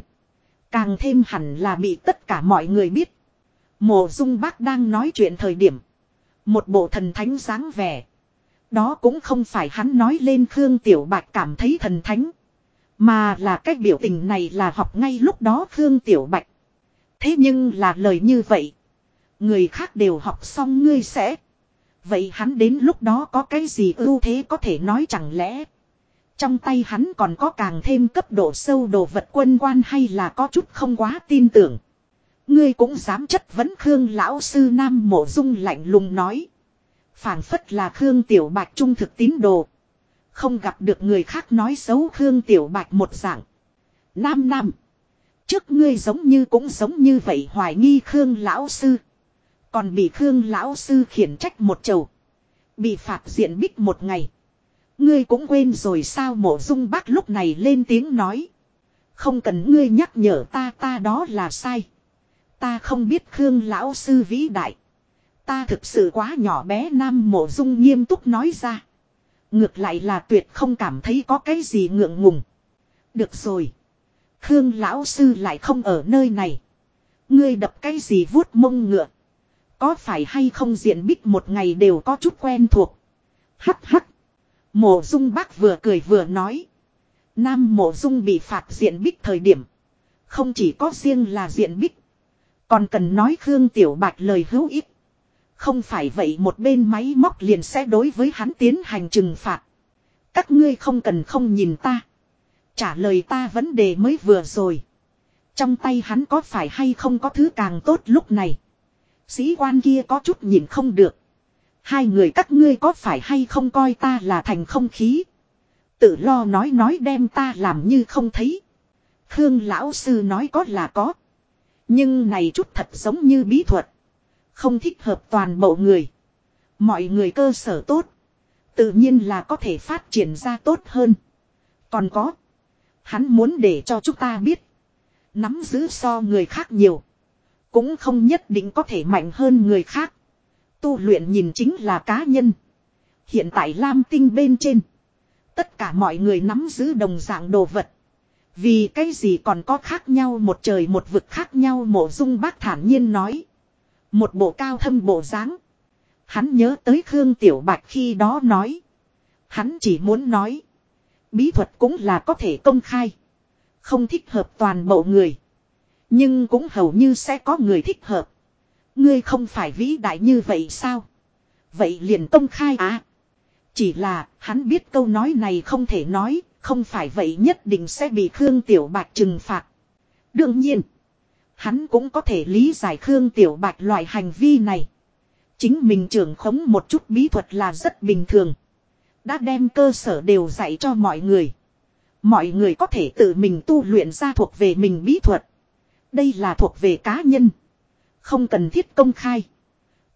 A: Càng thêm hẳn là bị tất cả mọi người biết. Mộ dung bác đang nói chuyện thời điểm. Một bộ thần thánh dáng vẻ. Đó cũng không phải hắn nói lên Khương Tiểu Bạch cảm thấy thần thánh. Mà là cách biểu tình này là học ngay lúc đó Khương Tiểu Bạch. Thế nhưng là lời như vậy. Người khác đều học xong ngươi sẽ. Vậy hắn đến lúc đó có cái gì ưu thế có thể nói chẳng lẽ. Trong tay hắn còn có càng thêm cấp độ sâu đồ vật quân quan hay là có chút không quá tin tưởng. Ngươi cũng dám chất vấn Khương lão sư Nam Mộ Dung lạnh lùng nói. phảng phất là Khương Tiểu Bạch trung thực tín đồ. Không gặp được người khác nói xấu Khương Tiểu Bạch một dạng. Nam Nam. Trước ngươi giống như cũng giống như vậy hoài nghi Khương lão sư. Còn bị Khương lão sư khiển trách một chầu. Bị phạt diện bích một ngày. Ngươi cũng quên rồi sao mộ dung bác lúc này lên tiếng nói. Không cần ngươi nhắc nhở ta ta đó là sai. Ta không biết Khương lão sư vĩ đại. Ta thực sự quá nhỏ bé, nam mộ dung nghiêm túc nói ra. Ngược lại là tuyệt không cảm thấy có cái gì ngượng ngùng. Được rồi. Khương lão sư lại không ở nơi này. Ngươi đập cái gì vuốt mông ngựa. Có phải hay không diện bích một ngày đều có chút quen thuộc. Hắc hắc. Mộ dung bác vừa cười vừa nói. Nam mộ dung bị phạt diện bích thời điểm. Không chỉ có riêng là diện bích. Còn cần nói Khương Tiểu Bạch lời hữu ích. Không phải vậy một bên máy móc liền sẽ đối với hắn tiến hành trừng phạt. Các ngươi không cần không nhìn ta. Trả lời ta vấn đề mới vừa rồi. Trong tay hắn có phải hay không có thứ càng tốt lúc này. Sĩ quan kia có chút nhìn không được. Hai người các ngươi có phải hay không coi ta là thành không khí. Tự lo nói nói đem ta làm như không thấy. Khương lão sư nói có là có. Nhưng này chút thật giống như bí thuật. Không thích hợp toàn bộ người. Mọi người cơ sở tốt. Tự nhiên là có thể phát triển ra tốt hơn. Còn có. Hắn muốn để cho chúng ta biết. Nắm giữ so người khác nhiều. Cũng không nhất định có thể mạnh hơn người khác. Tu luyện nhìn chính là cá nhân. Hiện tại Lam Tinh bên trên. Tất cả mọi người nắm giữ đồng dạng đồ vật. Vì cái gì còn có khác nhau một trời một vực khác nhau mộ dung bác thản nhiên nói. Một bộ cao thâm bộ dáng Hắn nhớ tới Khương Tiểu Bạch khi đó nói. Hắn chỉ muốn nói. Bí thuật cũng là có thể công khai. Không thích hợp toàn bộ người. Nhưng cũng hầu như sẽ có người thích hợp. Ngươi không phải vĩ đại như vậy sao? Vậy liền công khai à? Chỉ là hắn biết câu nói này không thể nói, không phải vậy nhất định sẽ bị Khương Tiểu Bạch trừng phạt. Đương nhiên, hắn cũng có thể lý giải Khương Tiểu Bạch loại hành vi này. Chính mình trưởng khống một chút bí thuật là rất bình thường. Đã đem cơ sở đều dạy cho mọi người. Mọi người có thể tự mình tu luyện ra thuộc về mình bí thuật. Đây là thuộc về cá nhân. Không cần thiết công khai.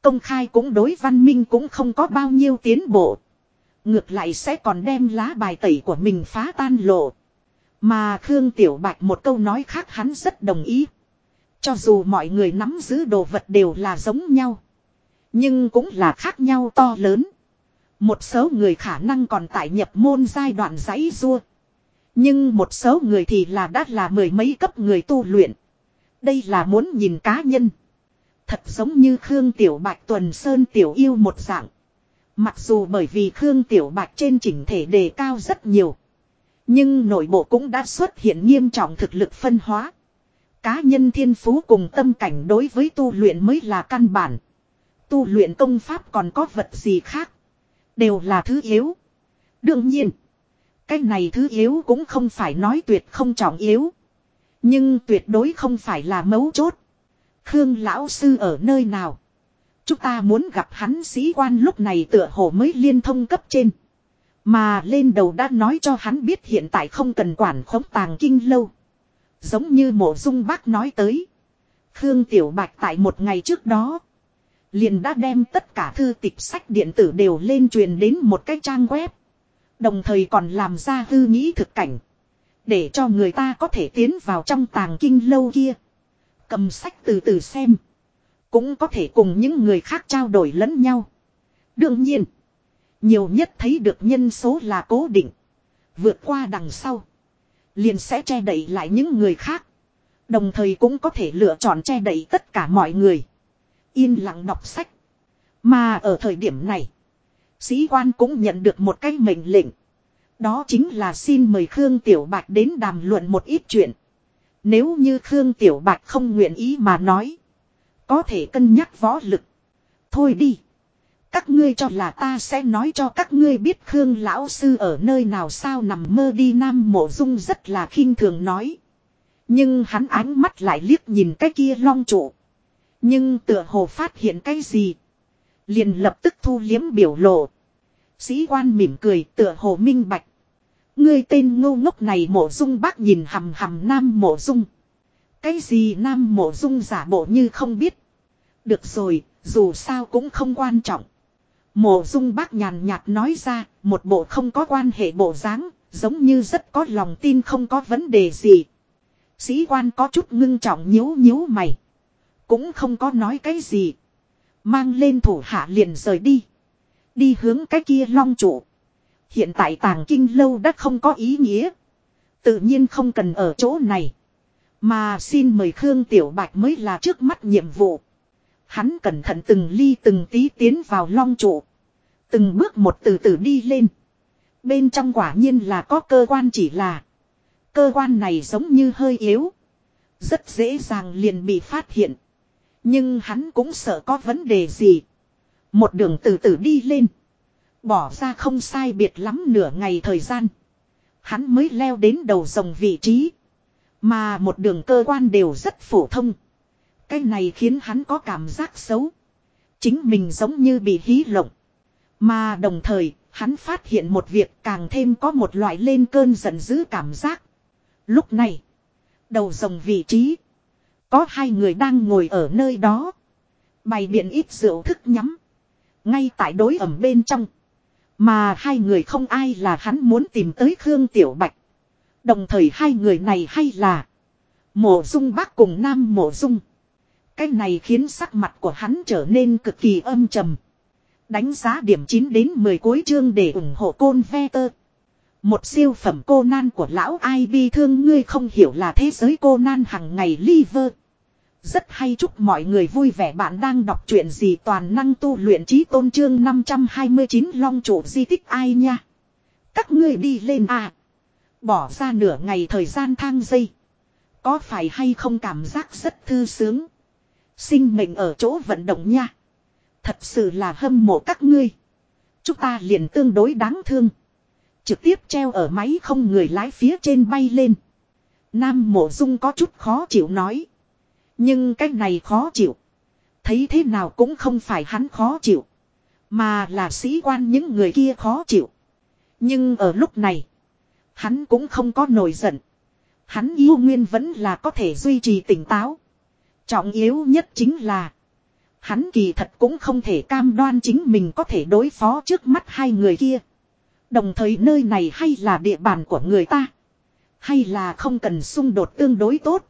A: Công khai cũng đối văn minh cũng không có bao nhiêu tiến bộ. Ngược lại sẽ còn đem lá bài tẩy của mình phá tan lộ. Mà Khương Tiểu Bạch một câu nói khác hắn rất đồng ý. Cho dù mọi người nắm giữ đồ vật đều là giống nhau. Nhưng cũng là khác nhau to lớn. Một số người khả năng còn tại nhập môn giai đoạn giấy rua. Nhưng một số người thì là đã là mười mấy cấp người tu luyện. Đây là muốn nhìn cá nhân. Thật giống như Khương Tiểu Bạch, Tuần Sơn Tiểu Yêu một dạng. Mặc dù bởi vì Khương Tiểu Bạch trên chỉnh thể đề cao rất nhiều. Nhưng nội bộ cũng đã xuất hiện nghiêm trọng thực lực phân hóa. Cá nhân thiên phú cùng tâm cảnh đối với tu luyện mới là căn bản. Tu luyện công pháp còn có vật gì khác. Đều là thứ yếu. Đương nhiên. Cái này thứ yếu cũng không phải nói tuyệt không trọng yếu. Nhưng tuyệt đối không phải là mấu chốt. Khương lão sư ở nơi nào? Chúng ta muốn gặp hắn sĩ quan lúc này tựa hồ mới liên thông cấp trên. Mà lên đầu đã nói cho hắn biết hiện tại không cần quản khống tàng kinh lâu. Giống như mộ dung bác nói tới. Khương Tiểu Bạch tại một ngày trước đó. Liền đã đem tất cả thư tịch sách điện tử đều lên truyền đến một cái trang web. Đồng thời còn làm ra hư nghĩ thực cảnh. Để cho người ta có thể tiến vào trong tàng kinh lâu kia. Cầm sách từ từ xem. Cũng có thể cùng những người khác trao đổi lẫn nhau. Đương nhiên. Nhiều nhất thấy được nhân số là cố định. Vượt qua đằng sau. Liền sẽ che đẩy lại những người khác. Đồng thời cũng có thể lựa chọn che đẩy tất cả mọi người. Yên lặng đọc sách. Mà ở thời điểm này. Sĩ quan cũng nhận được một cái mệnh lệnh. Đó chính là xin mời Khương Tiểu Bạch đến đàm luận một ít chuyện. Nếu như Khương Tiểu Bạch không nguyện ý mà nói. Có thể cân nhắc võ lực. Thôi đi. Các ngươi cho là ta sẽ nói cho các ngươi biết Khương Lão Sư ở nơi nào sao nằm mơ đi Nam Mộ Dung rất là khinh thường nói. Nhưng hắn ánh mắt lại liếc nhìn cái kia long trụ. Nhưng tựa hồ phát hiện cái gì. Liền lập tức thu liếm biểu lộ. Sĩ quan mỉm cười tựa hồ minh bạch. Ngươi tên ngô ngốc này mộ dung bác nhìn hầm hầm nam mộ dung. Cái gì nam mộ dung giả bộ như không biết. Được rồi, dù sao cũng không quan trọng. Mộ dung bác nhàn nhạt nói ra, một bộ không có quan hệ bộ dáng, giống như rất có lòng tin không có vấn đề gì. Sĩ quan có chút ngưng trọng nhíu nhíu mày. Cũng không có nói cái gì. Mang lên thủ hạ liền rời đi. Đi hướng cái kia long trụ. Hiện tại tàng kinh lâu đã không có ý nghĩa. Tự nhiên không cần ở chỗ này. Mà xin mời Khương Tiểu Bạch mới là trước mắt nhiệm vụ. Hắn cẩn thận từng ly từng tí tiến vào long trụ. Từng bước một từ từ đi lên. Bên trong quả nhiên là có cơ quan chỉ là. Cơ quan này giống như hơi yếu. Rất dễ dàng liền bị phát hiện. Nhưng hắn cũng sợ có vấn đề gì. Một đường từ từ đi lên. Bỏ ra không sai biệt lắm nửa ngày thời gian. Hắn mới leo đến đầu dòng vị trí. Mà một đường cơ quan đều rất phổ thông. Cái này khiến hắn có cảm giác xấu. Chính mình giống như bị hí lộng. Mà đồng thời, hắn phát hiện một việc càng thêm có một loại lên cơn giận dữ cảm giác. Lúc này, đầu dòng vị trí. Có hai người đang ngồi ở nơi đó. Bày biện ít rượu thức nhắm. Ngay tại đối ẩm bên trong. Mà hai người không ai là hắn muốn tìm tới Khương Tiểu Bạch. Đồng thời hai người này hay là Mộ Dung Bác cùng Nam Mộ Dung. Cái này khiến sắc mặt của hắn trở nên cực kỳ âm trầm. Đánh giá điểm 9 đến 10 cuối chương để ủng hộ côn ve tơ. Một siêu phẩm cô nan của lão ai bi thương ngươi không hiểu là thế giới cô nan hằng ngày liver. Rất hay chúc mọi người vui vẻ bạn đang đọc truyện gì toàn năng tu luyện trí tôn trương 529 long chủ di tích ai nha. Các ngươi đi lên à. Bỏ ra nửa ngày thời gian thang dây. Có phải hay không cảm giác rất thư sướng. Sinh mệnh ở chỗ vận động nha. Thật sự là hâm mộ các ngươi. Chúng ta liền tương đối đáng thương. Trực tiếp treo ở máy không người lái phía trên bay lên. Nam mộ dung có chút khó chịu nói. Nhưng cái này khó chịu. Thấy thế nào cũng không phải hắn khó chịu. Mà là sĩ quan những người kia khó chịu. Nhưng ở lúc này. Hắn cũng không có nổi giận. Hắn yêu nguyên vẫn là có thể duy trì tỉnh táo. Trọng yếu nhất chính là. Hắn kỳ thật cũng không thể cam đoan chính mình có thể đối phó trước mắt hai người kia. Đồng thời nơi này hay là địa bàn của người ta. Hay là không cần xung đột tương đối tốt.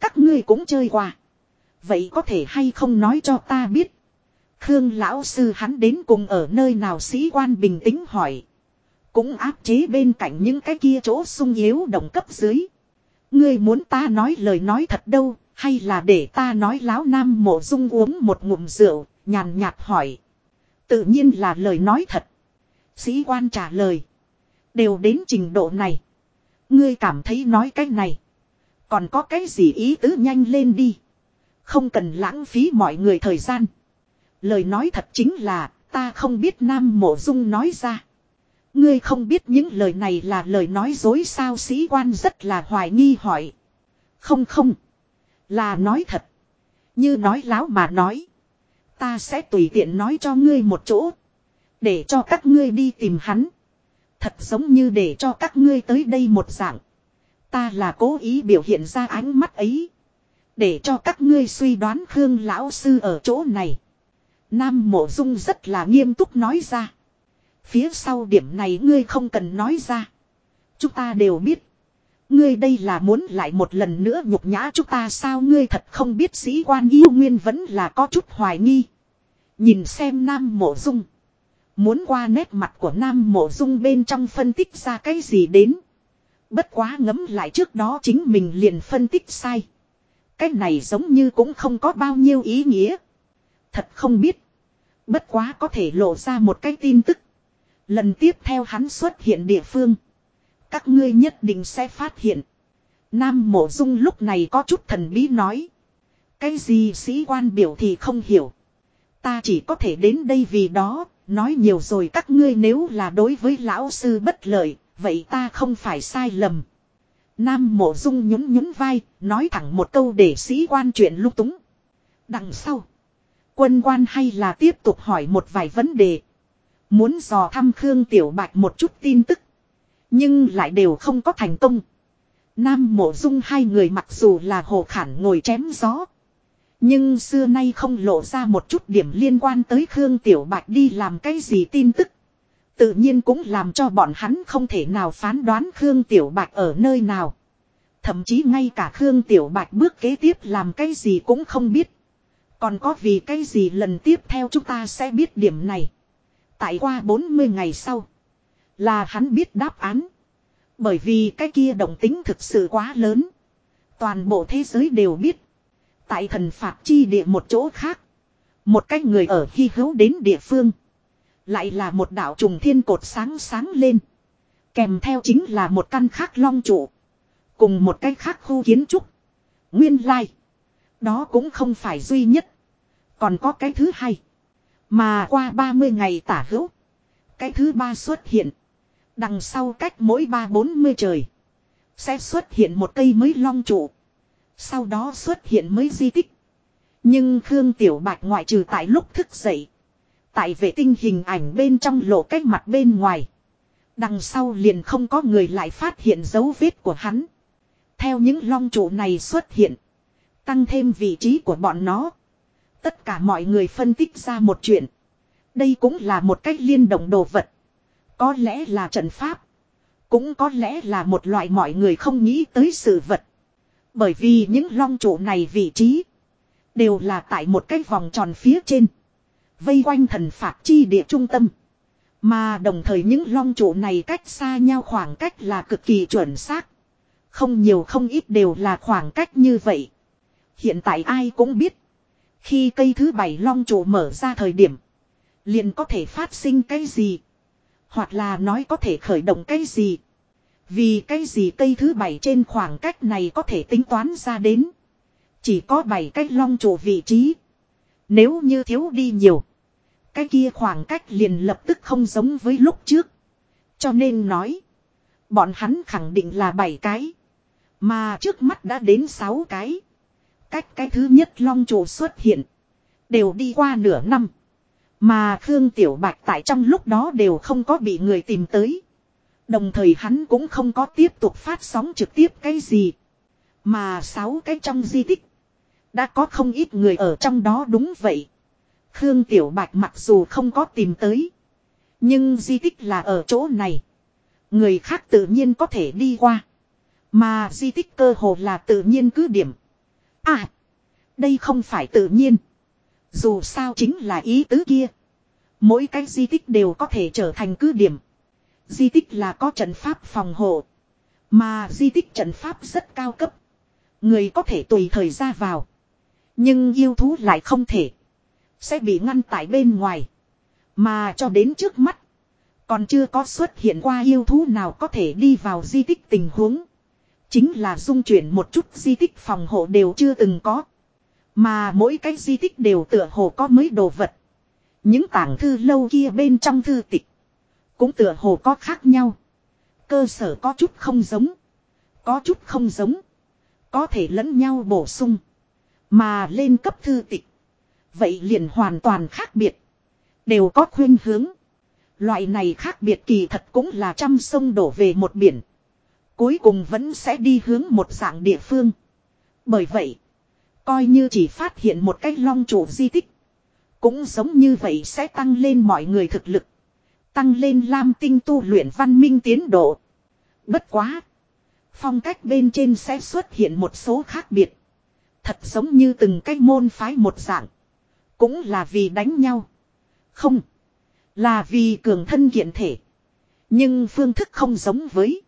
A: Các ngươi cũng chơi qua. Vậy có thể hay không nói cho ta biết. Khương lão sư hắn đến cùng ở nơi nào sĩ quan bình tĩnh hỏi. Cũng áp chế bên cạnh những cái kia chỗ sung yếu đồng cấp dưới. Ngươi muốn ta nói lời nói thật đâu, hay là để ta nói láo nam mộ dung uống một ngụm rượu, nhàn nhạt hỏi. Tự nhiên là lời nói thật. Sĩ quan trả lời. Đều đến trình độ này. Ngươi cảm thấy nói cái này. Còn có cái gì ý tứ nhanh lên đi. Không cần lãng phí mọi người thời gian. Lời nói thật chính là, ta không biết Nam Mộ Dung nói ra. Ngươi không biết những lời này là lời nói dối sao sĩ quan rất là hoài nghi hỏi. Không không. Là nói thật. Như nói láo mà nói. Ta sẽ tùy tiện nói cho ngươi một chỗ. Để cho các ngươi đi tìm hắn. Thật giống như để cho các ngươi tới đây một dạng. Ta là cố ý biểu hiện ra ánh mắt ấy. Để cho các ngươi suy đoán Khương Lão Sư ở chỗ này. Nam Mộ Dung rất là nghiêm túc nói ra. Phía sau điểm này ngươi không cần nói ra. Chúng ta đều biết. Ngươi đây là muốn lại một lần nữa nhục nhã chúng ta sao ngươi thật không biết sĩ quan yêu nguyên vẫn là có chút hoài nghi. Nhìn xem Nam Mộ Dung. Muốn qua nét mặt của Nam Mộ Dung bên trong phân tích ra cái gì đến. Bất quá ngấm lại trước đó chính mình liền phân tích sai. Cái này giống như cũng không có bao nhiêu ý nghĩa. Thật không biết. Bất quá có thể lộ ra một cái tin tức. Lần tiếp theo hắn xuất hiện địa phương. Các ngươi nhất định sẽ phát hiện. Nam mộ dung lúc này có chút thần bí nói. Cái gì sĩ quan biểu thì không hiểu. Ta chỉ có thể đến đây vì đó, nói nhiều rồi các ngươi nếu là đối với lão sư bất lợi, vậy ta không phải sai lầm. Nam mộ dung nhún nhún vai, nói thẳng một câu để sĩ quan chuyện lúc túng. Đằng sau, quân quan hay là tiếp tục hỏi một vài vấn đề. Muốn dò thăm Khương Tiểu Bạch một chút tin tức. Nhưng lại đều không có thành công. Nam mộ dung hai người mặc dù là hồ khản ngồi chém gió. Nhưng xưa nay không lộ ra một chút điểm liên quan tới Khương Tiểu Bạch đi làm cái gì tin tức. Tự nhiên cũng làm cho bọn hắn không thể nào phán đoán Khương Tiểu Bạch ở nơi nào. Thậm chí ngay cả Khương Tiểu Bạch bước kế tiếp làm cái gì cũng không biết. Còn có vì cái gì lần tiếp theo chúng ta sẽ biết điểm này. Tại qua 40 ngày sau. Là hắn biết đáp án. Bởi vì cái kia động tính thực sự quá lớn. Toàn bộ thế giới đều biết. Tại thần phạt chi địa một chỗ khác. Một cái người ở khi hữu đến địa phương. Lại là một đạo trùng thiên cột sáng sáng lên. Kèm theo chính là một căn khác long trụ. Cùng một cái khác khu kiến trúc. Nguyên lai. Đó cũng không phải duy nhất. Còn có cái thứ hai. Mà qua 30 ngày tả hữu. Cái thứ ba xuất hiện. Đằng sau cách mỗi ba bốn mươi trời. Sẽ xuất hiện một cây mới long trụ. Sau đó xuất hiện mới di tích. Nhưng Khương Tiểu Bạch ngoại trừ tại lúc thức dậy. Tại vệ tinh hình ảnh bên trong lộ cách mặt bên ngoài. Đằng sau liền không có người lại phát hiện dấu vết của hắn. Theo những long trụ này xuất hiện. Tăng thêm vị trí của bọn nó. Tất cả mọi người phân tích ra một chuyện. Đây cũng là một cách liên động đồ vật. Có lẽ là trận pháp. Cũng có lẽ là một loại mọi người không nghĩ tới sự vật. Bởi vì những long trụ này vị trí. Đều là tại một cái vòng tròn phía trên. Vây quanh thần phạt chi địa trung tâm. Mà đồng thời những long trụ này cách xa nhau khoảng cách là cực kỳ chuẩn xác. Không nhiều không ít đều là khoảng cách như vậy. Hiện tại ai cũng biết. Khi cây thứ bảy long trụ mở ra thời điểm. Liền có thể phát sinh cái gì. Hoặc là nói có thể khởi động cái gì. Vì cái gì cây thứ bảy trên khoảng cách này có thể tính toán ra đến. Chỉ có bảy cách long trụ vị trí. Nếu như thiếu đi nhiều. Cái kia khoảng cách liền lập tức không giống với lúc trước. Cho nên nói. Bọn hắn khẳng định là bảy cái. Mà trước mắt đã đến sáu cái. Cách cái thứ nhất long trụ xuất hiện. Đều đi qua nửa năm. Mà Khương Tiểu Bạch tại trong lúc đó đều không có bị người tìm tới. Đồng thời hắn cũng không có tiếp tục phát sóng trực tiếp cái gì. Mà sáu cái trong di tích. Đã có không ít người ở trong đó đúng vậy. Khương Tiểu Bạch mặc dù không có tìm tới. Nhưng di tích là ở chỗ này. Người khác tự nhiên có thể đi qua. Mà di tích cơ hồ là tự nhiên cứ điểm. À. Đây không phải tự nhiên. Dù sao chính là ý tứ kia. Mỗi cái di tích đều có thể trở thành cứ điểm. Di tích là có trận pháp phòng hộ. Mà di tích trận pháp rất cao cấp. Người có thể tùy thời ra vào. Nhưng yêu thú lại không thể. Sẽ bị ngăn tại bên ngoài. Mà cho đến trước mắt. Còn chưa có xuất hiện qua yêu thú nào có thể đi vào di tích tình huống. Chính là dung chuyển một chút di tích phòng hộ đều chưa từng có. Mà mỗi cái di tích đều tựa hồ có mấy đồ vật. Những tảng thư lâu kia bên trong thư tịch. Cũng tựa hồ có khác nhau. Cơ sở có chút không giống. Có chút không giống. Có thể lẫn nhau bổ sung. Mà lên cấp thư tịch. Vậy liền hoàn toàn khác biệt. Đều có khuyên hướng. Loại này khác biệt kỳ thật cũng là trăm sông đổ về một biển. Cuối cùng vẫn sẽ đi hướng một dạng địa phương. Bởi vậy. Coi như chỉ phát hiện một cái long chủ di tích. Cũng giống như vậy sẽ tăng lên mọi người thực lực. Tăng lên lam tinh tu luyện văn minh tiến độ. Bất quá. Phong cách bên trên sẽ xuất hiện một số khác biệt. Thật giống như từng cái môn phái một dạng. Cũng là vì đánh nhau. Không. Là vì cường thân kiện thể. Nhưng phương thức không giống với.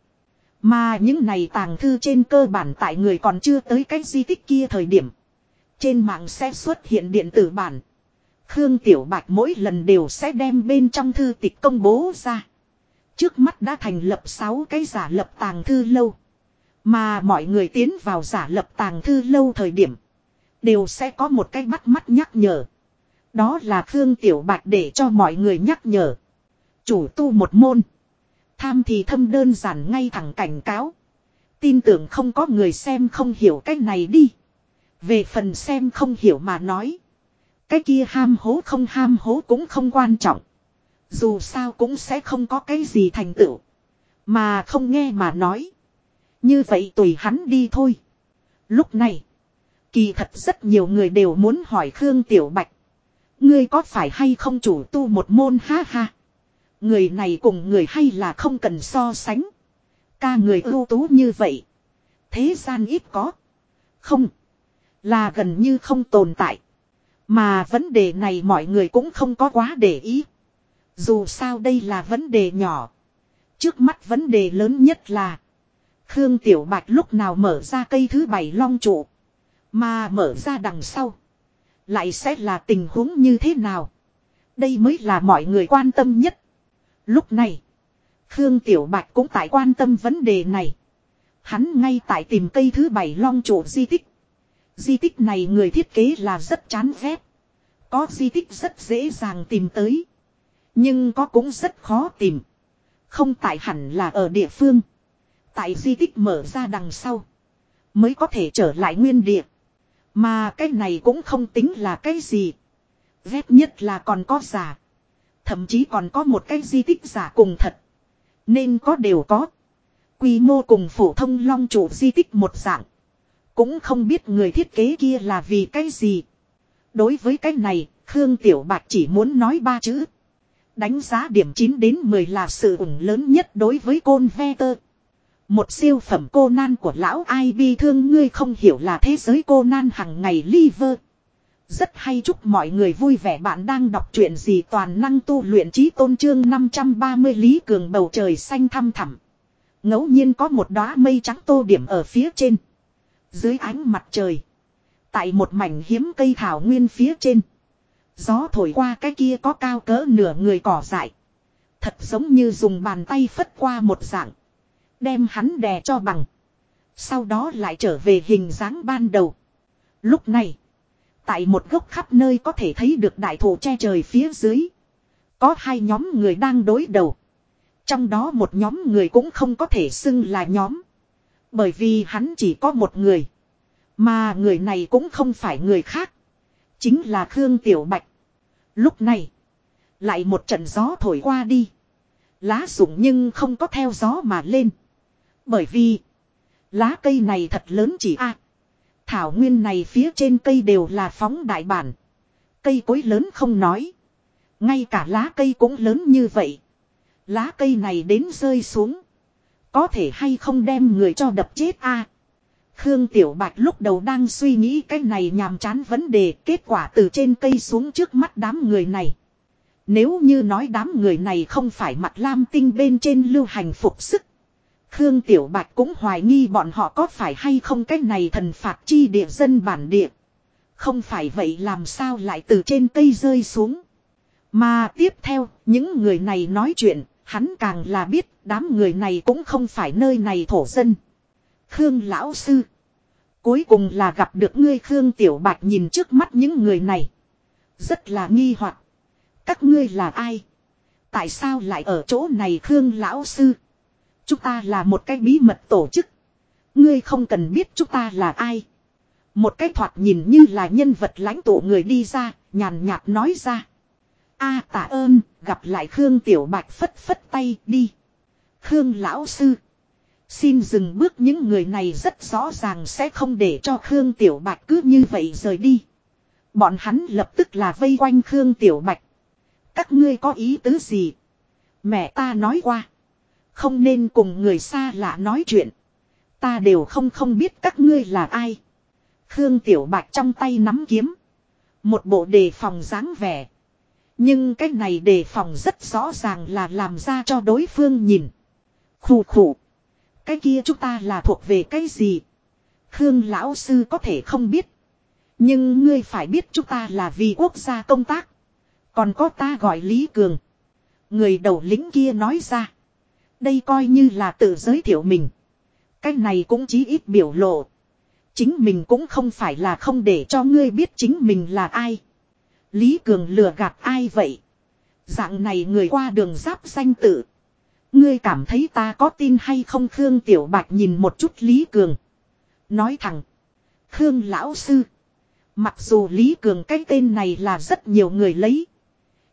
A: Mà những này tàng thư trên cơ bản tại người còn chưa tới cái di tích kia thời điểm. Trên mạng sẽ xuất hiện điện tử bản. Khương Tiểu Bạch mỗi lần đều sẽ đem bên trong thư tịch công bố ra. Trước mắt đã thành lập 6 cái giả lập tàng thư lâu. Mà mọi người tiến vào giả lập tàng thư lâu thời điểm. Đều sẽ có một cái bắt mắt nhắc nhở. Đó là Khương Tiểu Bạch để cho mọi người nhắc nhở. Chủ tu một môn. Tham thì thâm đơn giản ngay thẳng cảnh cáo. Tin tưởng không có người xem không hiểu cái này đi. Về phần xem không hiểu mà nói. Cái kia ham hố không ham hố cũng không quan trọng. Dù sao cũng sẽ không có cái gì thành tựu. Mà không nghe mà nói. Như vậy tùy hắn đi thôi. Lúc này. Kỳ thật rất nhiều người đều muốn hỏi Khương Tiểu Bạch. Ngươi có phải hay không chủ tu một môn ha ha. Người này cùng người hay là không cần so sánh. Ca người ưu tú như vậy. Thế gian ít có. Không. Là gần như không tồn tại. Mà vấn đề này mọi người cũng không có quá để ý. Dù sao đây là vấn đề nhỏ. Trước mắt vấn đề lớn nhất là. Khương Tiểu Bạch lúc nào mở ra cây thứ bảy long trụ. Mà mở ra đằng sau. Lại sẽ là tình huống như thế nào. Đây mới là mọi người quan tâm nhất. Lúc này. Khương Tiểu Bạch cũng tại quan tâm vấn đề này. Hắn ngay tại tìm cây thứ bảy long trụ di tích. Di tích này người thiết kế là rất chán ghét. Có di tích rất dễ dàng tìm tới. Nhưng có cũng rất khó tìm. Không tại hẳn là ở địa phương. Tại di tích mở ra đằng sau. Mới có thể trở lại nguyên địa. Mà cái này cũng không tính là cái gì. Ghét nhất là còn có giả. Thậm chí còn có một cái di tích giả cùng thật. Nên có đều có. Quy mô cùng phổ thông long chủ di tích một dạng. Cũng không biết người thiết kế kia là vì cái gì. Đối với cái này, Khương Tiểu Bạch chỉ muốn nói ba chữ. Đánh giá điểm 9 đến 10 là sự ủng lớn nhất đối với côn ve tơ. Một siêu phẩm cô nan của lão ai bi thương ngươi không hiểu là thế giới cô nan hằng ngày liver. Rất hay chúc mọi người vui vẻ bạn đang đọc truyện gì toàn năng tu luyện trí tôn trương 530 lý cường bầu trời xanh thăm thẳm. ngẫu nhiên có một đóa mây trắng tô điểm ở phía trên. Dưới ánh mặt trời. Tại một mảnh hiếm cây thảo nguyên phía trên. Gió thổi qua cái kia có cao cỡ nửa người cỏ dại. Thật giống như dùng bàn tay phất qua một dạng. Đem hắn đè cho bằng. Sau đó lại trở về hình dáng ban đầu. Lúc này. Tại một gốc khắp nơi có thể thấy được đại thụ che trời phía dưới. Có hai nhóm người đang đối đầu. Trong đó một nhóm người cũng không có thể xưng là nhóm. Bởi vì hắn chỉ có một người. Mà người này cũng không phải người khác. Chính là Khương Tiểu Bạch. Lúc này. Lại một trận gió thổi qua đi. Lá rụng nhưng không có theo gió mà lên. Bởi vì. Lá cây này thật lớn chỉ a Thảo nguyên này phía trên cây đều là phóng đại bản. Cây cối lớn không nói. Ngay cả lá cây cũng lớn như vậy. Lá cây này đến rơi xuống. Có thể hay không đem người cho đập chết a Khương Tiểu Bạch lúc đầu đang suy nghĩ cái này nhàm chán vấn đề kết quả từ trên cây xuống trước mắt đám người này. Nếu như nói đám người này không phải mặt lam tinh bên trên lưu hành phục sức. Khương Tiểu Bạch cũng hoài nghi bọn họ có phải hay không cái này thần phạt chi địa dân bản địa. Không phải vậy làm sao lại từ trên cây rơi xuống. Mà tiếp theo, những người này nói chuyện, hắn càng là biết đám người này cũng không phải nơi này thổ dân. Khương Lão Sư. Cuối cùng là gặp được ngươi Khương Tiểu Bạch nhìn trước mắt những người này. Rất là nghi hoặc Các ngươi là ai? Tại sao lại ở chỗ này Khương Lão Sư? Chúng ta là một cái bí mật tổ chức. Ngươi không cần biết chúng ta là ai. Một cái thoạt nhìn như là nhân vật lãnh tụ người đi ra, nhàn nhạt nói ra a tạ ơn, gặp lại Khương Tiểu Bạch phất phất tay đi. Khương Lão Sư. Xin dừng bước những người này rất rõ ràng sẽ không để cho Khương Tiểu Bạch cứ như vậy rời đi. Bọn hắn lập tức là vây quanh Khương Tiểu Bạch. Các ngươi có ý tứ gì? Mẹ ta nói qua. Không nên cùng người xa lạ nói chuyện. Ta đều không không biết các ngươi là ai. Khương Tiểu Bạch trong tay nắm kiếm. Một bộ đề phòng dáng vẻ. Nhưng cái này đề phòng rất rõ ràng là làm ra cho đối phương nhìn. Khủ khủ. Cái kia chúng ta là thuộc về cái gì? Khương lão sư có thể không biết. Nhưng ngươi phải biết chúng ta là vì quốc gia công tác. Còn có ta gọi Lý Cường. Người đầu lính kia nói ra. Đây coi như là tự giới thiệu mình. Cái này cũng chí ít biểu lộ. Chính mình cũng không phải là không để cho ngươi biết chính mình là ai. Lý Cường lừa gạt ai vậy? Dạng này người qua đường giáp danh tự. Ngươi cảm thấy ta có tin hay không Khương Tiểu Bạch nhìn một chút Lý Cường. Nói thẳng. Khương Lão Sư. Mặc dù Lý Cường cái tên này là rất nhiều người lấy.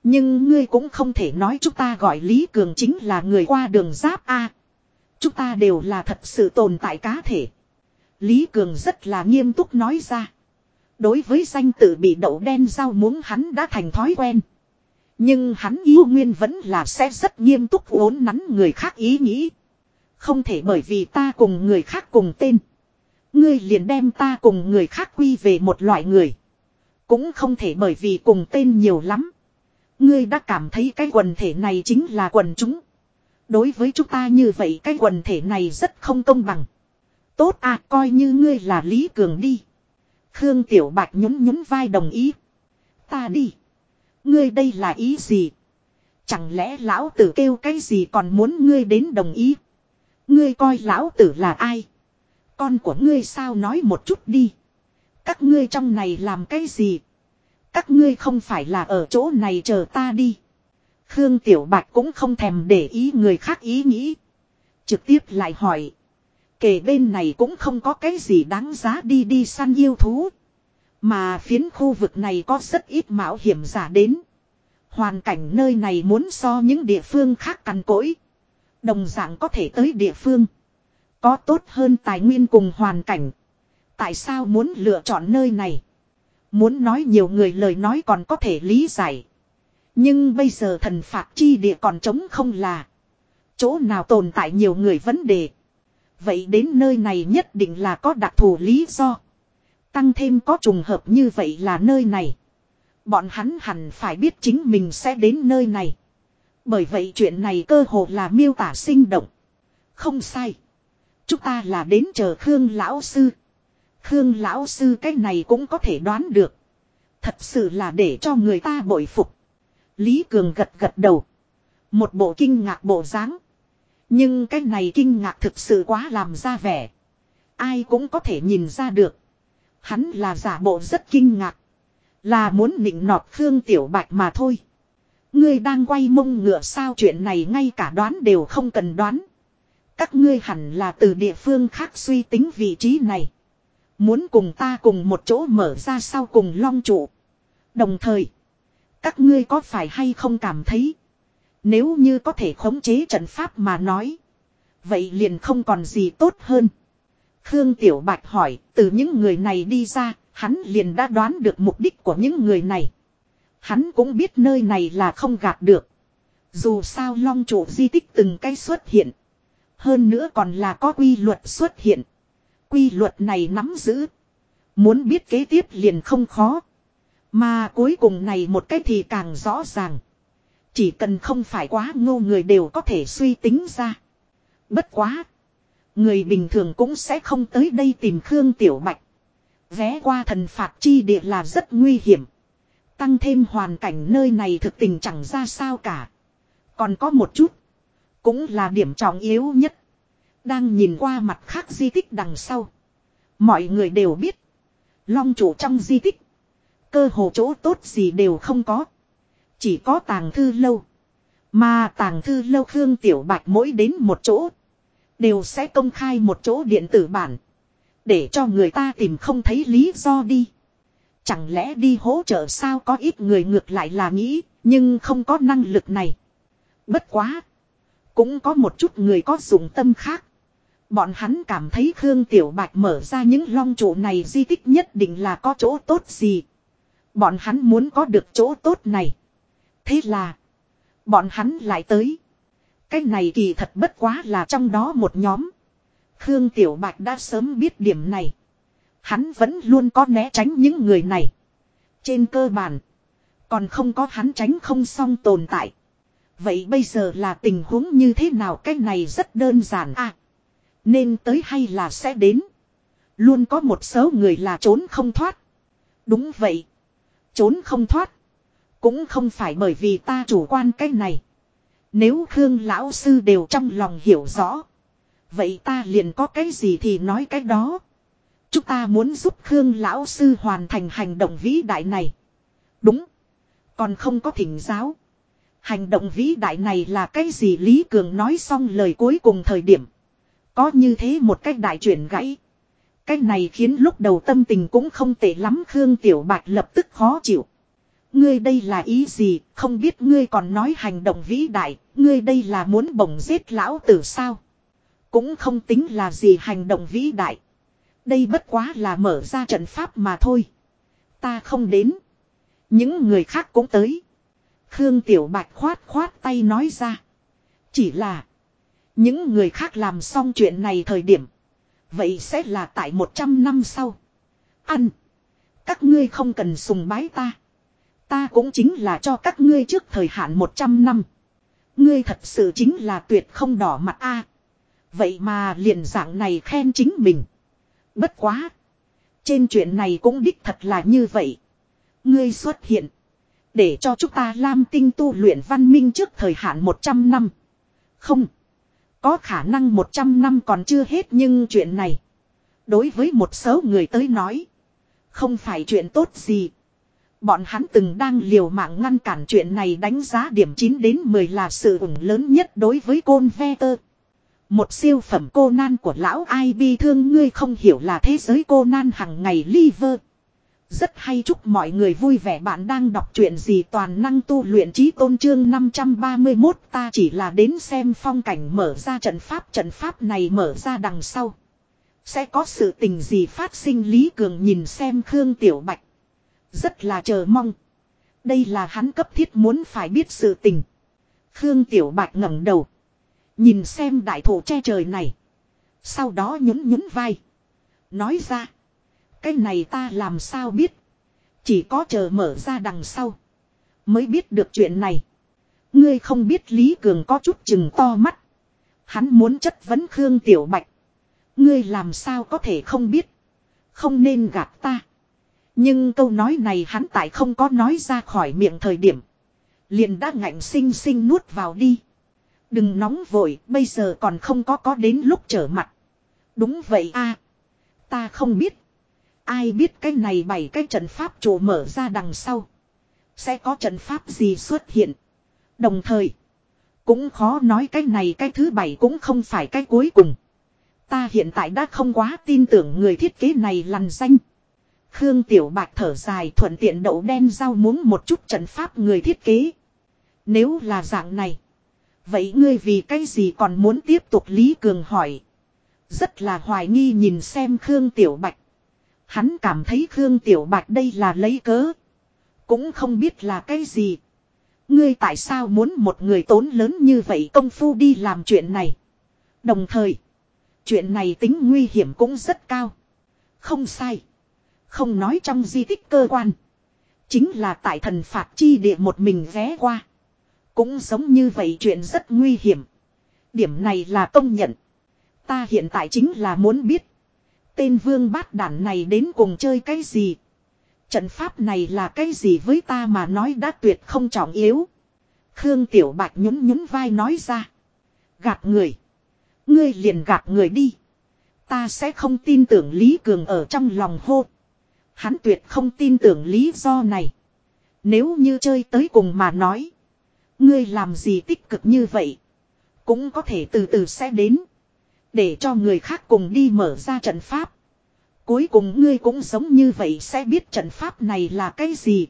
A: Nhưng ngươi cũng không thể nói chúng ta gọi Lý Cường chính là người qua đường giáp A. Chúng ta đều là thật sự tồn tại cá thể. Lý Cường rất là nghiêm túc nói ra. Đối với danh tự bị đậu đen rau muống hắn đã thành thói quen. Nhưng hắn yêu nguyên vẫn là sẽ rất nghiêm túc uốn nắn người khác ý nghĩ. Không thể bởi vì ta cùng người khác cùng tên. Ngươi liền đem ta cùng người khác quy về một loại người. Cũng không thể bởi vì cùng tên nhiều lắm. Ngươi đã cảm thấy cái quần thể này chính là quần chúng. Đối với chúng ta như vậy cái quần thể này rất không công bằng. Tốt à coi như ngươi là Lý Cường đi. Khương Tiểu Bạch nhún nhún vai đồng ý. Ta đi. Ngươi đây là ý gì? Chẳng lẽ lão tử kêu cái gì còn muốn ngươi đến đồng ý? Ngươi coi lão tử là ai? Con của ngươi sao nói một chút đi. Các ngươi trong này làm cái gì? Các ngươi không phải là ở chỗ này chờ ta đi. Khương Tiểu Bạch cũng không thèm để ý người khác ý nghĩ. Trực tiếp lại hỏi kề bên này cũng không có cái gì đáng giá đi đi săn yêu thú. Mà phiến khu vực này có rất ít mạo hiểm giả đến. Hoàn cảnh nơi này muốn so những địa phương khác cằn cỗi. Đồng dạng có thể tới địa phương. Có tốt hơn tài nguyên cùng hoàn cảnh. Tại sao muốn lựa chọn nơi này? Muốn nói nhiều người lời nói còn có thể lý giải. Nhưng bây giờ thần phạt chi địa còn trống không là. Chỗ nào tồn tại nhiều người vấn đề. Vậy đến nơi này nhất định là có đặc thù lý do. Tăng thêm có trùng hợp như vậy là nơi này. Bọn hắn hẳn phải biết chính mình sẽ đến nơi này. Bởi vậy chuyện này cơ hồ là miêu tả sinh động. Không sai. Chúng ta là đến chờ Khương Lão Sư. Khương Lão Sư cái này cũng có thể đoán được. Thật sự là để cho người ta bội phục. Lý Cường gật gật đầu. Một bộ kinh ngạc bộ dáng. Nhưng cái này kinh ngạc thực sự quá làm ra vẻ. Ai cũng có thể nhìn ra được. Hắn là giả bộ rất kinh ngạc. Là muốn nịnh nọt Khương Tiểu Bạch mà thôi. Ngươi đang quay mông ngựa sao chuyện này ngay cả đoán đều không cần đoán. Các ngươi hẳn là từ địa phương khác suy tính vị trí này. Muốn cùng ta cùng một chỗ mở ra sau cùng long trụ. Đồng thời, các ngươi có phải hay không cảm thấy. Nếu như có thể khống chế trận pháp mà nói. Vậy liền không còn gì tốt hơn. Khương Tiểu Bạch hỏi, từ những người này đi ra, hắn liền đã đoán được mục đích của những người này. Hắn cũng biết nơi này là không gạt được. Dù sao long trụ di tích từng cái xuất hiện. Hơn nữa còn là có quy luật xuất hiện. Quy luật này nắm giữ. Muốn biết kế tiếp liền không khó. Mà cuối cùng này một cái thì càng rõ ràng. Chỉ cần không phải quá ngô người đều có thể suy tính ra. Bất quá. Người bình thường cũng sẽ không tới đây tìm Khương Tiểu Bạch. Vé qua thần phạt chi địa là rất nguy hiểm. Tăng thêm hoàn cảnh nơi này thực tình chẳng ra sao cả. Còn có một chút. Cũng là điểm trọng yếu nhất. Đang nhìn qua mặt khác di tích đằng sau. Mọi người đều biết. Long chủ trong di tích. Cơ hồ chỗ tốt gì đều không có. Chỉ có tàng thư lâu. Mà tàng thư lâu Khương Tiểu Bạch mỗi đến một chỗ. Đều sẽ công khai một chỗ điện tử bản. Để cho người ta tìm không thấy lý do đi. Chẳng lẽ đi hỗ trợ sao có ít người ngược lại là nghĩ. Nhưng không có năng lực này. Bất quá. Cũng có một chút người có dụng tâm khác. Bọn hắn cảm thấy Khương Tiểu Bạch mở ra những long trụ này di tích nhất định là có chỗ tốt gì. Bọn hắn muốn có được chỗ tốt này. Thế là. Bọn hắn lại tới. Cái này kỳ thật bất quá là trong đó một nhóm. Khương Tiểu Bạch đã sớm biết điểm này. Hắn vẫn luôn có né tránh những người này. Trên cơ bản. Còn không có hắn tránh không xong tồn tại. Vậy bây giờ là tình huống như thế nào cái này rất đơn giản à. Nên tới hay là sẽ đến. Luôn có một số người là trốn không thoát. Đúng vậy. Trốn không thoát. Cũng không phải bởi vì ta chủ quan cái này. Nếu Khương Lão Sư đều trong lòng hiểu rõ. Vậy ta liền có cái gì thì nói cái đó. Chúng ta muốn giúp Khương Lão Sư hoàn thành hành động vĩ đại này. Đúng. Còn không có thỉnh giáo. Hành động vĩ đại này là cái gì Lý Cường nói xong lời cuối cùng thời điểm. Có như thế một cách đại chuyển gãy. Cái này khiến lúc đầu tâm tình cũng không tệ lắm, Khương Tiểu Bạch lập tức khó chịu. Ngươi đây là ý gì, không biết ngươi còn nói hành động vĩ đại, ngươi đây là muốn bổng giết lão tử sao? Cũng không tính là gì hành động vĩ đại. Đây bất quá là mở ra trận pháp mà thôi. Ta không đến. Những người khác cũng tới. Khương Tiểu Bạch khoát khoát tay nói ra. Chỉ là. Những người khác làm xong chuyện này thời điểm. Vậy sẽ là tại 100 năm sau. Ăn. Các ngươi không cần sùng bái ta. Ta cũng chính là cho các ngươi trước thời hạn 100 năm. Ngươi thật sự chính là tuyệt không đỏ mặt a. Vậy mà liền dạng này khen chính mình. Bất quá. Trên chuyện này cũng đích thật là như vậy. Ngươi xuất hiện. Để cho chúng ta Lam Tinh tu luyện văn minh trước thời hạn 100 năm. Không. Có khả năng 100 năm còn chưa hết nhưng chuyện này. Đối với một số người tới nói. Không phải chuyện tốt gì. Bọn hắn từng đang liều mạng ngăn cản chuyện này đánh giá điểm 9 đến 10 là sự ủng lớn nhất đối với côn ve tơ. Một siêu phẩm cô nan của lão ai bi thương ngươi không hiểu là thế giới cô nan hằng ngày liver. Rất hay chúc mọi người vui vẻ bạn đang đọc truyện gì toàn năng tu luyện trí tôn trương 531 ta chỉ là đến xem phong cảnh mở ra trận pháp trận pháp này mở ra đằng sau. Sẽ có sự tình gì phát sinh Lý Cường nhìn xem Khương Tiểu Bạch. Rất là chờ mong. Đây là hắn cấp thiết muốn phải biết sự tình. Khương Tiểu Bạch ngẩng đầu. Nhìn xem đại thổ che trời này. Sau đó nhún nhún vai. Nói ra. Cái này ta làm sao biết. Chỉ có chờ mở ra đằng sau. Mới biết được chuyện này. Ngươi không biết Lý Cường có chút chừng to mắt. Hắn muốn chất vấn Khương Tiểu Bạch. Ngươi làm sao có thể không biết. Không nên gạt ta. Nhưng câu nói này hắn tại không có nói ra khỏi miệng thời điểm. Liền đã ngạnh sinh sinh nuốt vào đi. Đừng nóng vội, bây giờ còn không có có đến lúc trở mặt. Đúng vậy a Ta không biết. Ai biết cái này bảy cái trận pháp chủ mở ra đằng sau. Sẽ có trận pháp gì xuất hiện. Đồng thời. Cũng khó nói cái này cái thứ bảy cũng không phải cái cuối cùng. Ta hiện tại đã không quá tin tưởng người thiết kế này lằn danh. Khương Tiểu Bạch thở dài thuận tiện đậu đen rau muống một chút trận pháp người thiết kế. Nếu là dạng này. Vậy ngươi vì cái gì còn muốn tiếp tục Lý Cường hỏi. Rất là hoài nghi nhìn xem Khương Tiểu Bạch. Hắn cảm thấy Khương Tiểu Bạch đây là lấy cớ. Cũng không biết là cái gì. Ngươi tại sao muốn một người tốn lớn như vậy công phu đi làm chuyện này. Đồng thời. Chuyện này tính nguy hiểm cũng rất cao. Không sai. Không nói trong di tích cơ quan. Chính là tại thần phạt chi địa một mình ghé qua. Cũng giống như vậy chuyện rất nguy hiểm. Điểm này là công nhận. Ta hiện tại chính là muốn biết. Tên vương bát đản này đến cùng chơi cái gì? Trận pháp này là cái gì với ta mà nói đã tuyệt không trọng yếu. Khương Tiểu Bạch nhún nhún vai nói ra. Gạt người. Ngươi liền gạt người đi. Ta sẽ không tin tưởng Lý Cường ở trong lòng hô. Hắn tuyệt không tin tưởng lý do này. Nếu như chơi tới cùng mà nói. Ngươi làm gì tích cực như vậy. Cũng có thể từ từ sẽ đến. Để cho người khác cùng đi mở ra trận pháp. Cuối cùng ngươi cũng giống như vậy sẽ biết trận pháp này là cái gì.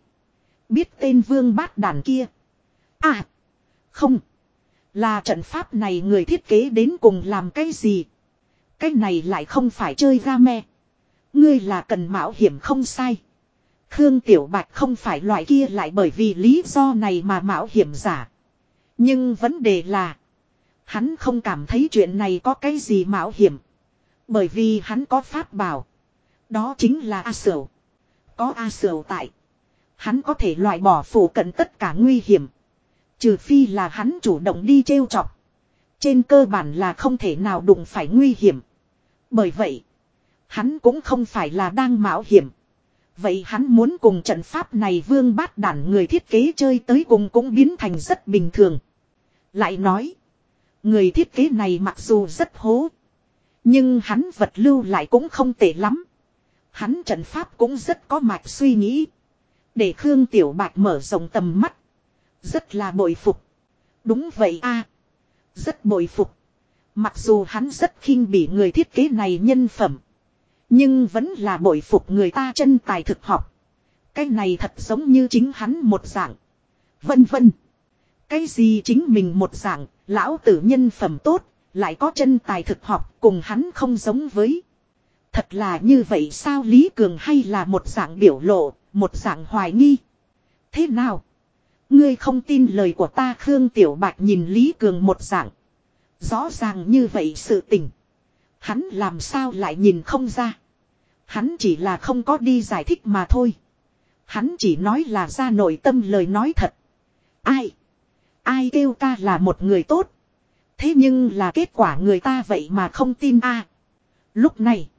A: Biết tên vương bát đàn kia. À. Không. Là trận pháp này người thiết kế đến cùng làm cái gì. Cái này lại không phải chơi game. Ngươi là cần mạo hiểm không sai. Khương Tiểu Bạch không phải loại kia lại bởi vì lý do này mà mạo hiểm giả. Nhưng vấn đề là. Hắn không cảm thấy chuyện này có cái gì mạo hiểm. Bởi vì hắn có pháp bảo. Đó chính là A Sửu. Có A Sửu tại. Hắn có thể loại bỏ phủ cận tất cả nguy hiểm. Trừ phi là hắn chủ động đi trêu chọc. Trên cơ bản là không thể nào đụng phải nguy hiểm. Bởi vậy. Hắn cũng không phải là đang mạo hiểm. Vậy hắn muốn cùng trận pháp này vương bát đản người thiết kế chơi tới cùng cũng biến thành rất bình thường. Lại nói. Người thiết kế này mặc dù rất hố. Nhưng hắn vật lưu lại cũng không tệ lắm. Hắn trận pháp cũng rất có mạch suy nghĩ. Để Khương Tiểu Bạch mở rộng tầm mắt. Rất là bội phục. Đúng vậy a, Rất bội phục. Mặc dù hắn rất khinh bỉ người thiết kế này nhân phẩm. Nhưng vẫn là bội phục người ta chân tài thực học. Cái này thật giống như chính hắn một dạng. Vân vân. Cái gì chính mình một dạng, lão tử nhân phẩm tốt, lại có chân tài thực học cùng hắn không giống với. Thật là như vậy sao Lý Cường hay là một dạng biểu lộ, một dạng hoài nghi. Thế nào? Ngươi không tin lời của ta Khương Tiểu Bạch nhìn Lý Cường một dạng. Rõ ràng như vậy sự tình. Hắn làm sao lại nhìn không ra. Hắn chỉ là không có đi giải thích mà thôi. Hắn chỉ nói là ra nội tâm lời nói thật. Ai? Ai kêu ta là một người tốt. Thế nhưng là kết quả người ta vậy mà không tin a. Lúc này.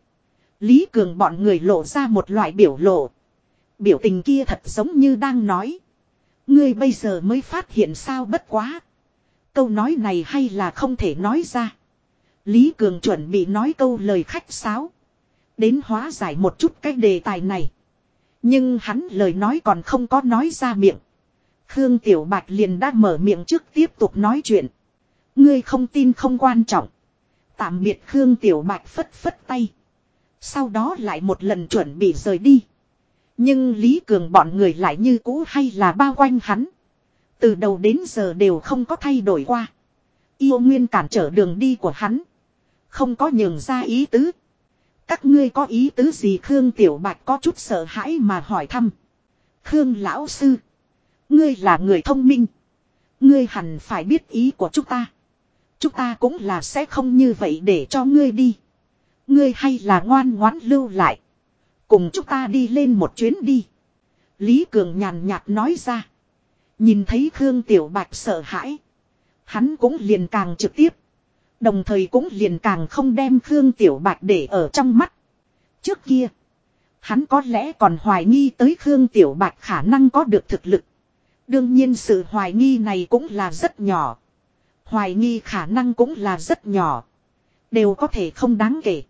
A: Lý Cường bọn người lộ ra một loại biểu lộ. Biểu tình kia thật giống như đang nói. Ngươi bây giờ mới phát hiện sao bất quá. Câu nói này hay là không thể nói ra. Lý Cường chuẩn bị nói câu lời khách sáo. Đến hóa giải một chút cái đề tài này. Nhưng hắn lời nói còn không có nói ra miệng. Khương Tiểu Bạch liền đã mở miệng trước tiếp tục nói chuyện. Ngươi không tin không quan trọng. Tạm biệt Khương Tiểu Bạch phất phất tay. Sau đó lại một lần chuẩn bị rời đi. Nhưng Lý Cường bọn người lại như cũ hay là bao quanh hắn. Từ đầu đến giờ đều không có thay đổi qua. Yêu nguyên cản trở đường đi của hắn. Không có nhường ra ý tứ. Các ngươi có ý tứ gì Khương Tiểu Bạch có chút sợ hãi mà hỏi thăm. Khương Lão Sư. Ngươi là người thông minh. Ngươi hẳn phải biết ý của chúng ta. Chúng ta cũng là sẽ không như vậy để cho ngươi đi. Ngươi hay là ngoan ngoãn lưu lại. Cùng chúng ta đi lên một chuyến đi. Lý Cường nhàn nhạt nói ra. Nhìn thấy Khương Tiểu Bạch sợ hãi. Hắn cũng liền càng trực tiếp. Đồng thời cũng liền càng không đem Khương Tiểu Bạch để ở trong mắt. Trước kia. Hắn có lẽ còn hoài nghi tới Khương Tiểu Bạch khả năng có được thực lực. Đương nhiên sự hoài nghi này cũng là rất nhỏ. Hoài nghi khả năng cũng là rất nhỏ. Đều có thể không đáng kể.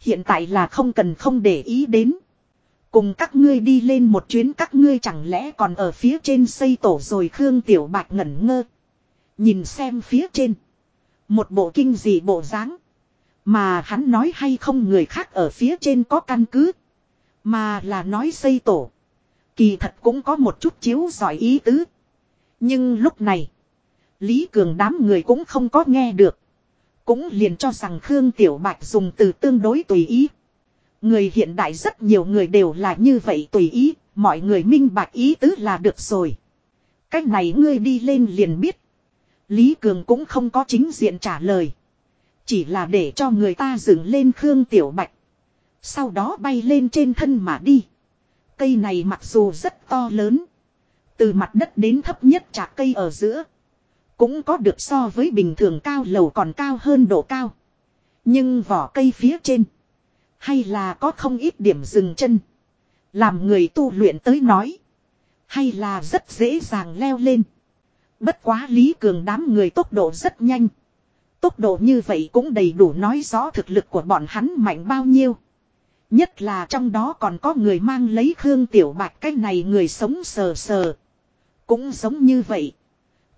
A: Hiện tại là không cần không để ý đến. Cùng các ngươi đi lên một chuyến các ngươi chẳng lẽ còn ở phía trên xây tổ rồi Khương Tiểu Bạch ngẩn ngơ. Nhìn xem phía trên. Một bộ kinh dị bộ dáng Mà hắn nói hay không người khác ở phía trên có căn cứ. Mà là nói xây tổ. Kỳ thật cũng có một chút chiếu giỏi ý tứ. Nhưng lúc này. Lý Cường đám người cũng không có nghe được. Cũng liền cho rằng Khương Tiểu Bạch dùng từ tương đối tùy ý. Người hiện đại rất nhiều người đều là như vậy tùy ý, mọi người minh bạch ý tứ là được rồi. Cách này ngươi đi lên liền biết. Lý Cường cũng không có chính diện trả lời. Chỉ là để cho người ta dừng lên Khương Tiểu Bạch. Sau đó bay lên trên thân mà đi. Cây này mặc dù rất to lớn. Từ mặt đất đến thấp nhất chạc cây ở giữa. Cũng có được so với bình thường cao lầu còn cao hơn độ cao. Nhưng vỏ cây phía trên. Hay là có không ít điểm dừng chân. Làm người tu luyện tới nói. Hay là rất dễ dàng leo lên. Bất quá Lý Cường đám người tốc độ rất nhanh. Tốc độ như vậy cũng đầy đủ nói rõ thực lực của bọn hắn mạnh bao nhiêu. Nhất là trong đó còn có người mang lấy Khương Tiểu Bạch, cái này người sống sờ sờ. Cũng giống như vậy.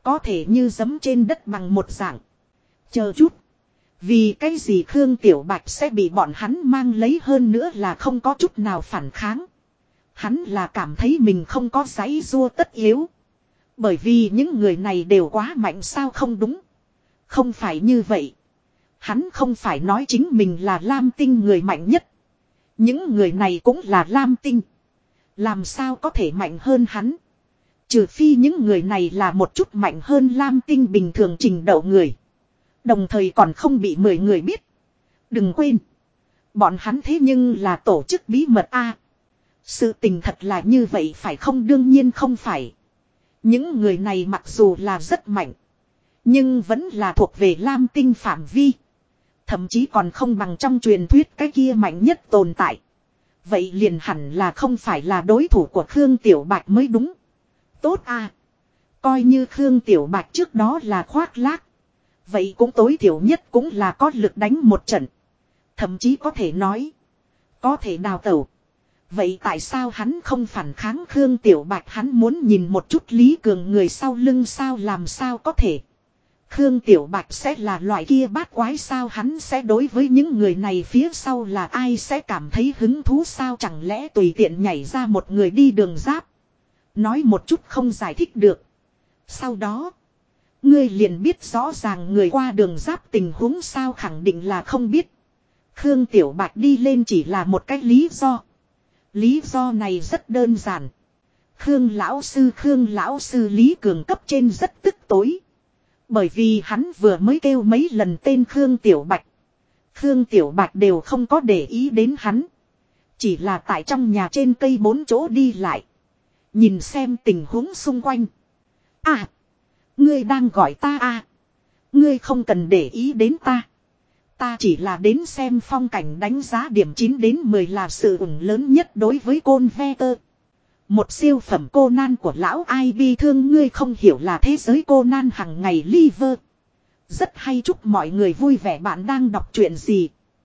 A: Có thể như giấm trên đất bằng một dạng. Chờ chút. Vì cái gì Khương Tiểu Bạch sẽ bị bọn hắn mang lấy hơn nữa là không có chút nào phản kháng. Hắn là cảm thấy mình không có giấy rua tất yếu. Bởi vì những người này đều quá mạnh sao không đúng. Không phải như vậy. Hắn không phải nói chính mình là Lam Tinh người mạnh nhất. Những người này cũng là Lam Tinh. Làm sao có thể mạnh hơn hắn. Trừ phi những người này là một chút mạnh hơn Lam Tinh bình thường trình độ người. Đồng thời còn không bị mười người biết. Đừng quên. Bọn hắn thế nhưng là tổ chức bí mật A. Sự tình thật là như vậy phải không đương nhiên không phải. Những người này mặc dù là rất mạnh. Nhưng vẫn là thuộc về Lam Tinh phạm vi. Thậm chí còn không bằng trong truyền thuyết cái kia mạnh nhất tồn tại. Vậy liền hẳn là không phải là đối thủ của Khương Tiểu Bạch mới đúng. Tốt à. Coi như Khương Tiểu Bạch trước đó là khoác lác. Vậy cũng tối thiểu nhất cũng là có lực đánh một trận. Thậm chí có thể nói. Có thể đào tẩu. Vậy tại sao hắn không phản kháng Khương Tiểu Bạch hắn muốn nhìn một chút Lý Cường người sau lưng sao làm sao có thể. Khương Tiểu Bạch sẽ là loại kia bát quái sao hắn sẽ đối với những người này phía sau là ai sẽ cảm thấy hứng thú sao chẳng lẽ tùy tiện nhảy ra một người đi đường giáp. Nói một chút không giải thích được. Sau đó, ngươi liền biết rõ ràng người qua đường giáp tình huống sao khẳng định là không biết. Khương Tiểu Bạch đi lên chỉ là một cách lý do. Lý do này rất đơn giản. Khương Lão Sư, Khương Lão Sư Lý Cường cấp trên rất tức tối. Bởi vì hắn vừa mới kêu mấy lần tên Khương Tiểu Bạch. Khương Tiểu Bạch đều không có để ý đến hắn. Chỉ là tại trong nhà trên cây bốn chỗ đi lại. Nhìn xem tình huống xung quanh. À. Ngươi đang gọi ta à. Ngươi không cần để ý đến ta. Ta chỉ là đến xem phong cảnh đánh giá điểm 9 đến 10 là sự ủng lớn nhất đối với côn ve tơ. Một siêu phẩm cô nan của lão ai bi thương ngươi không hiểu là thế giới cô nan hằng ngày liver. Rất hay chúc mọi người vui vẻ bạn đang đọc chuyện gì.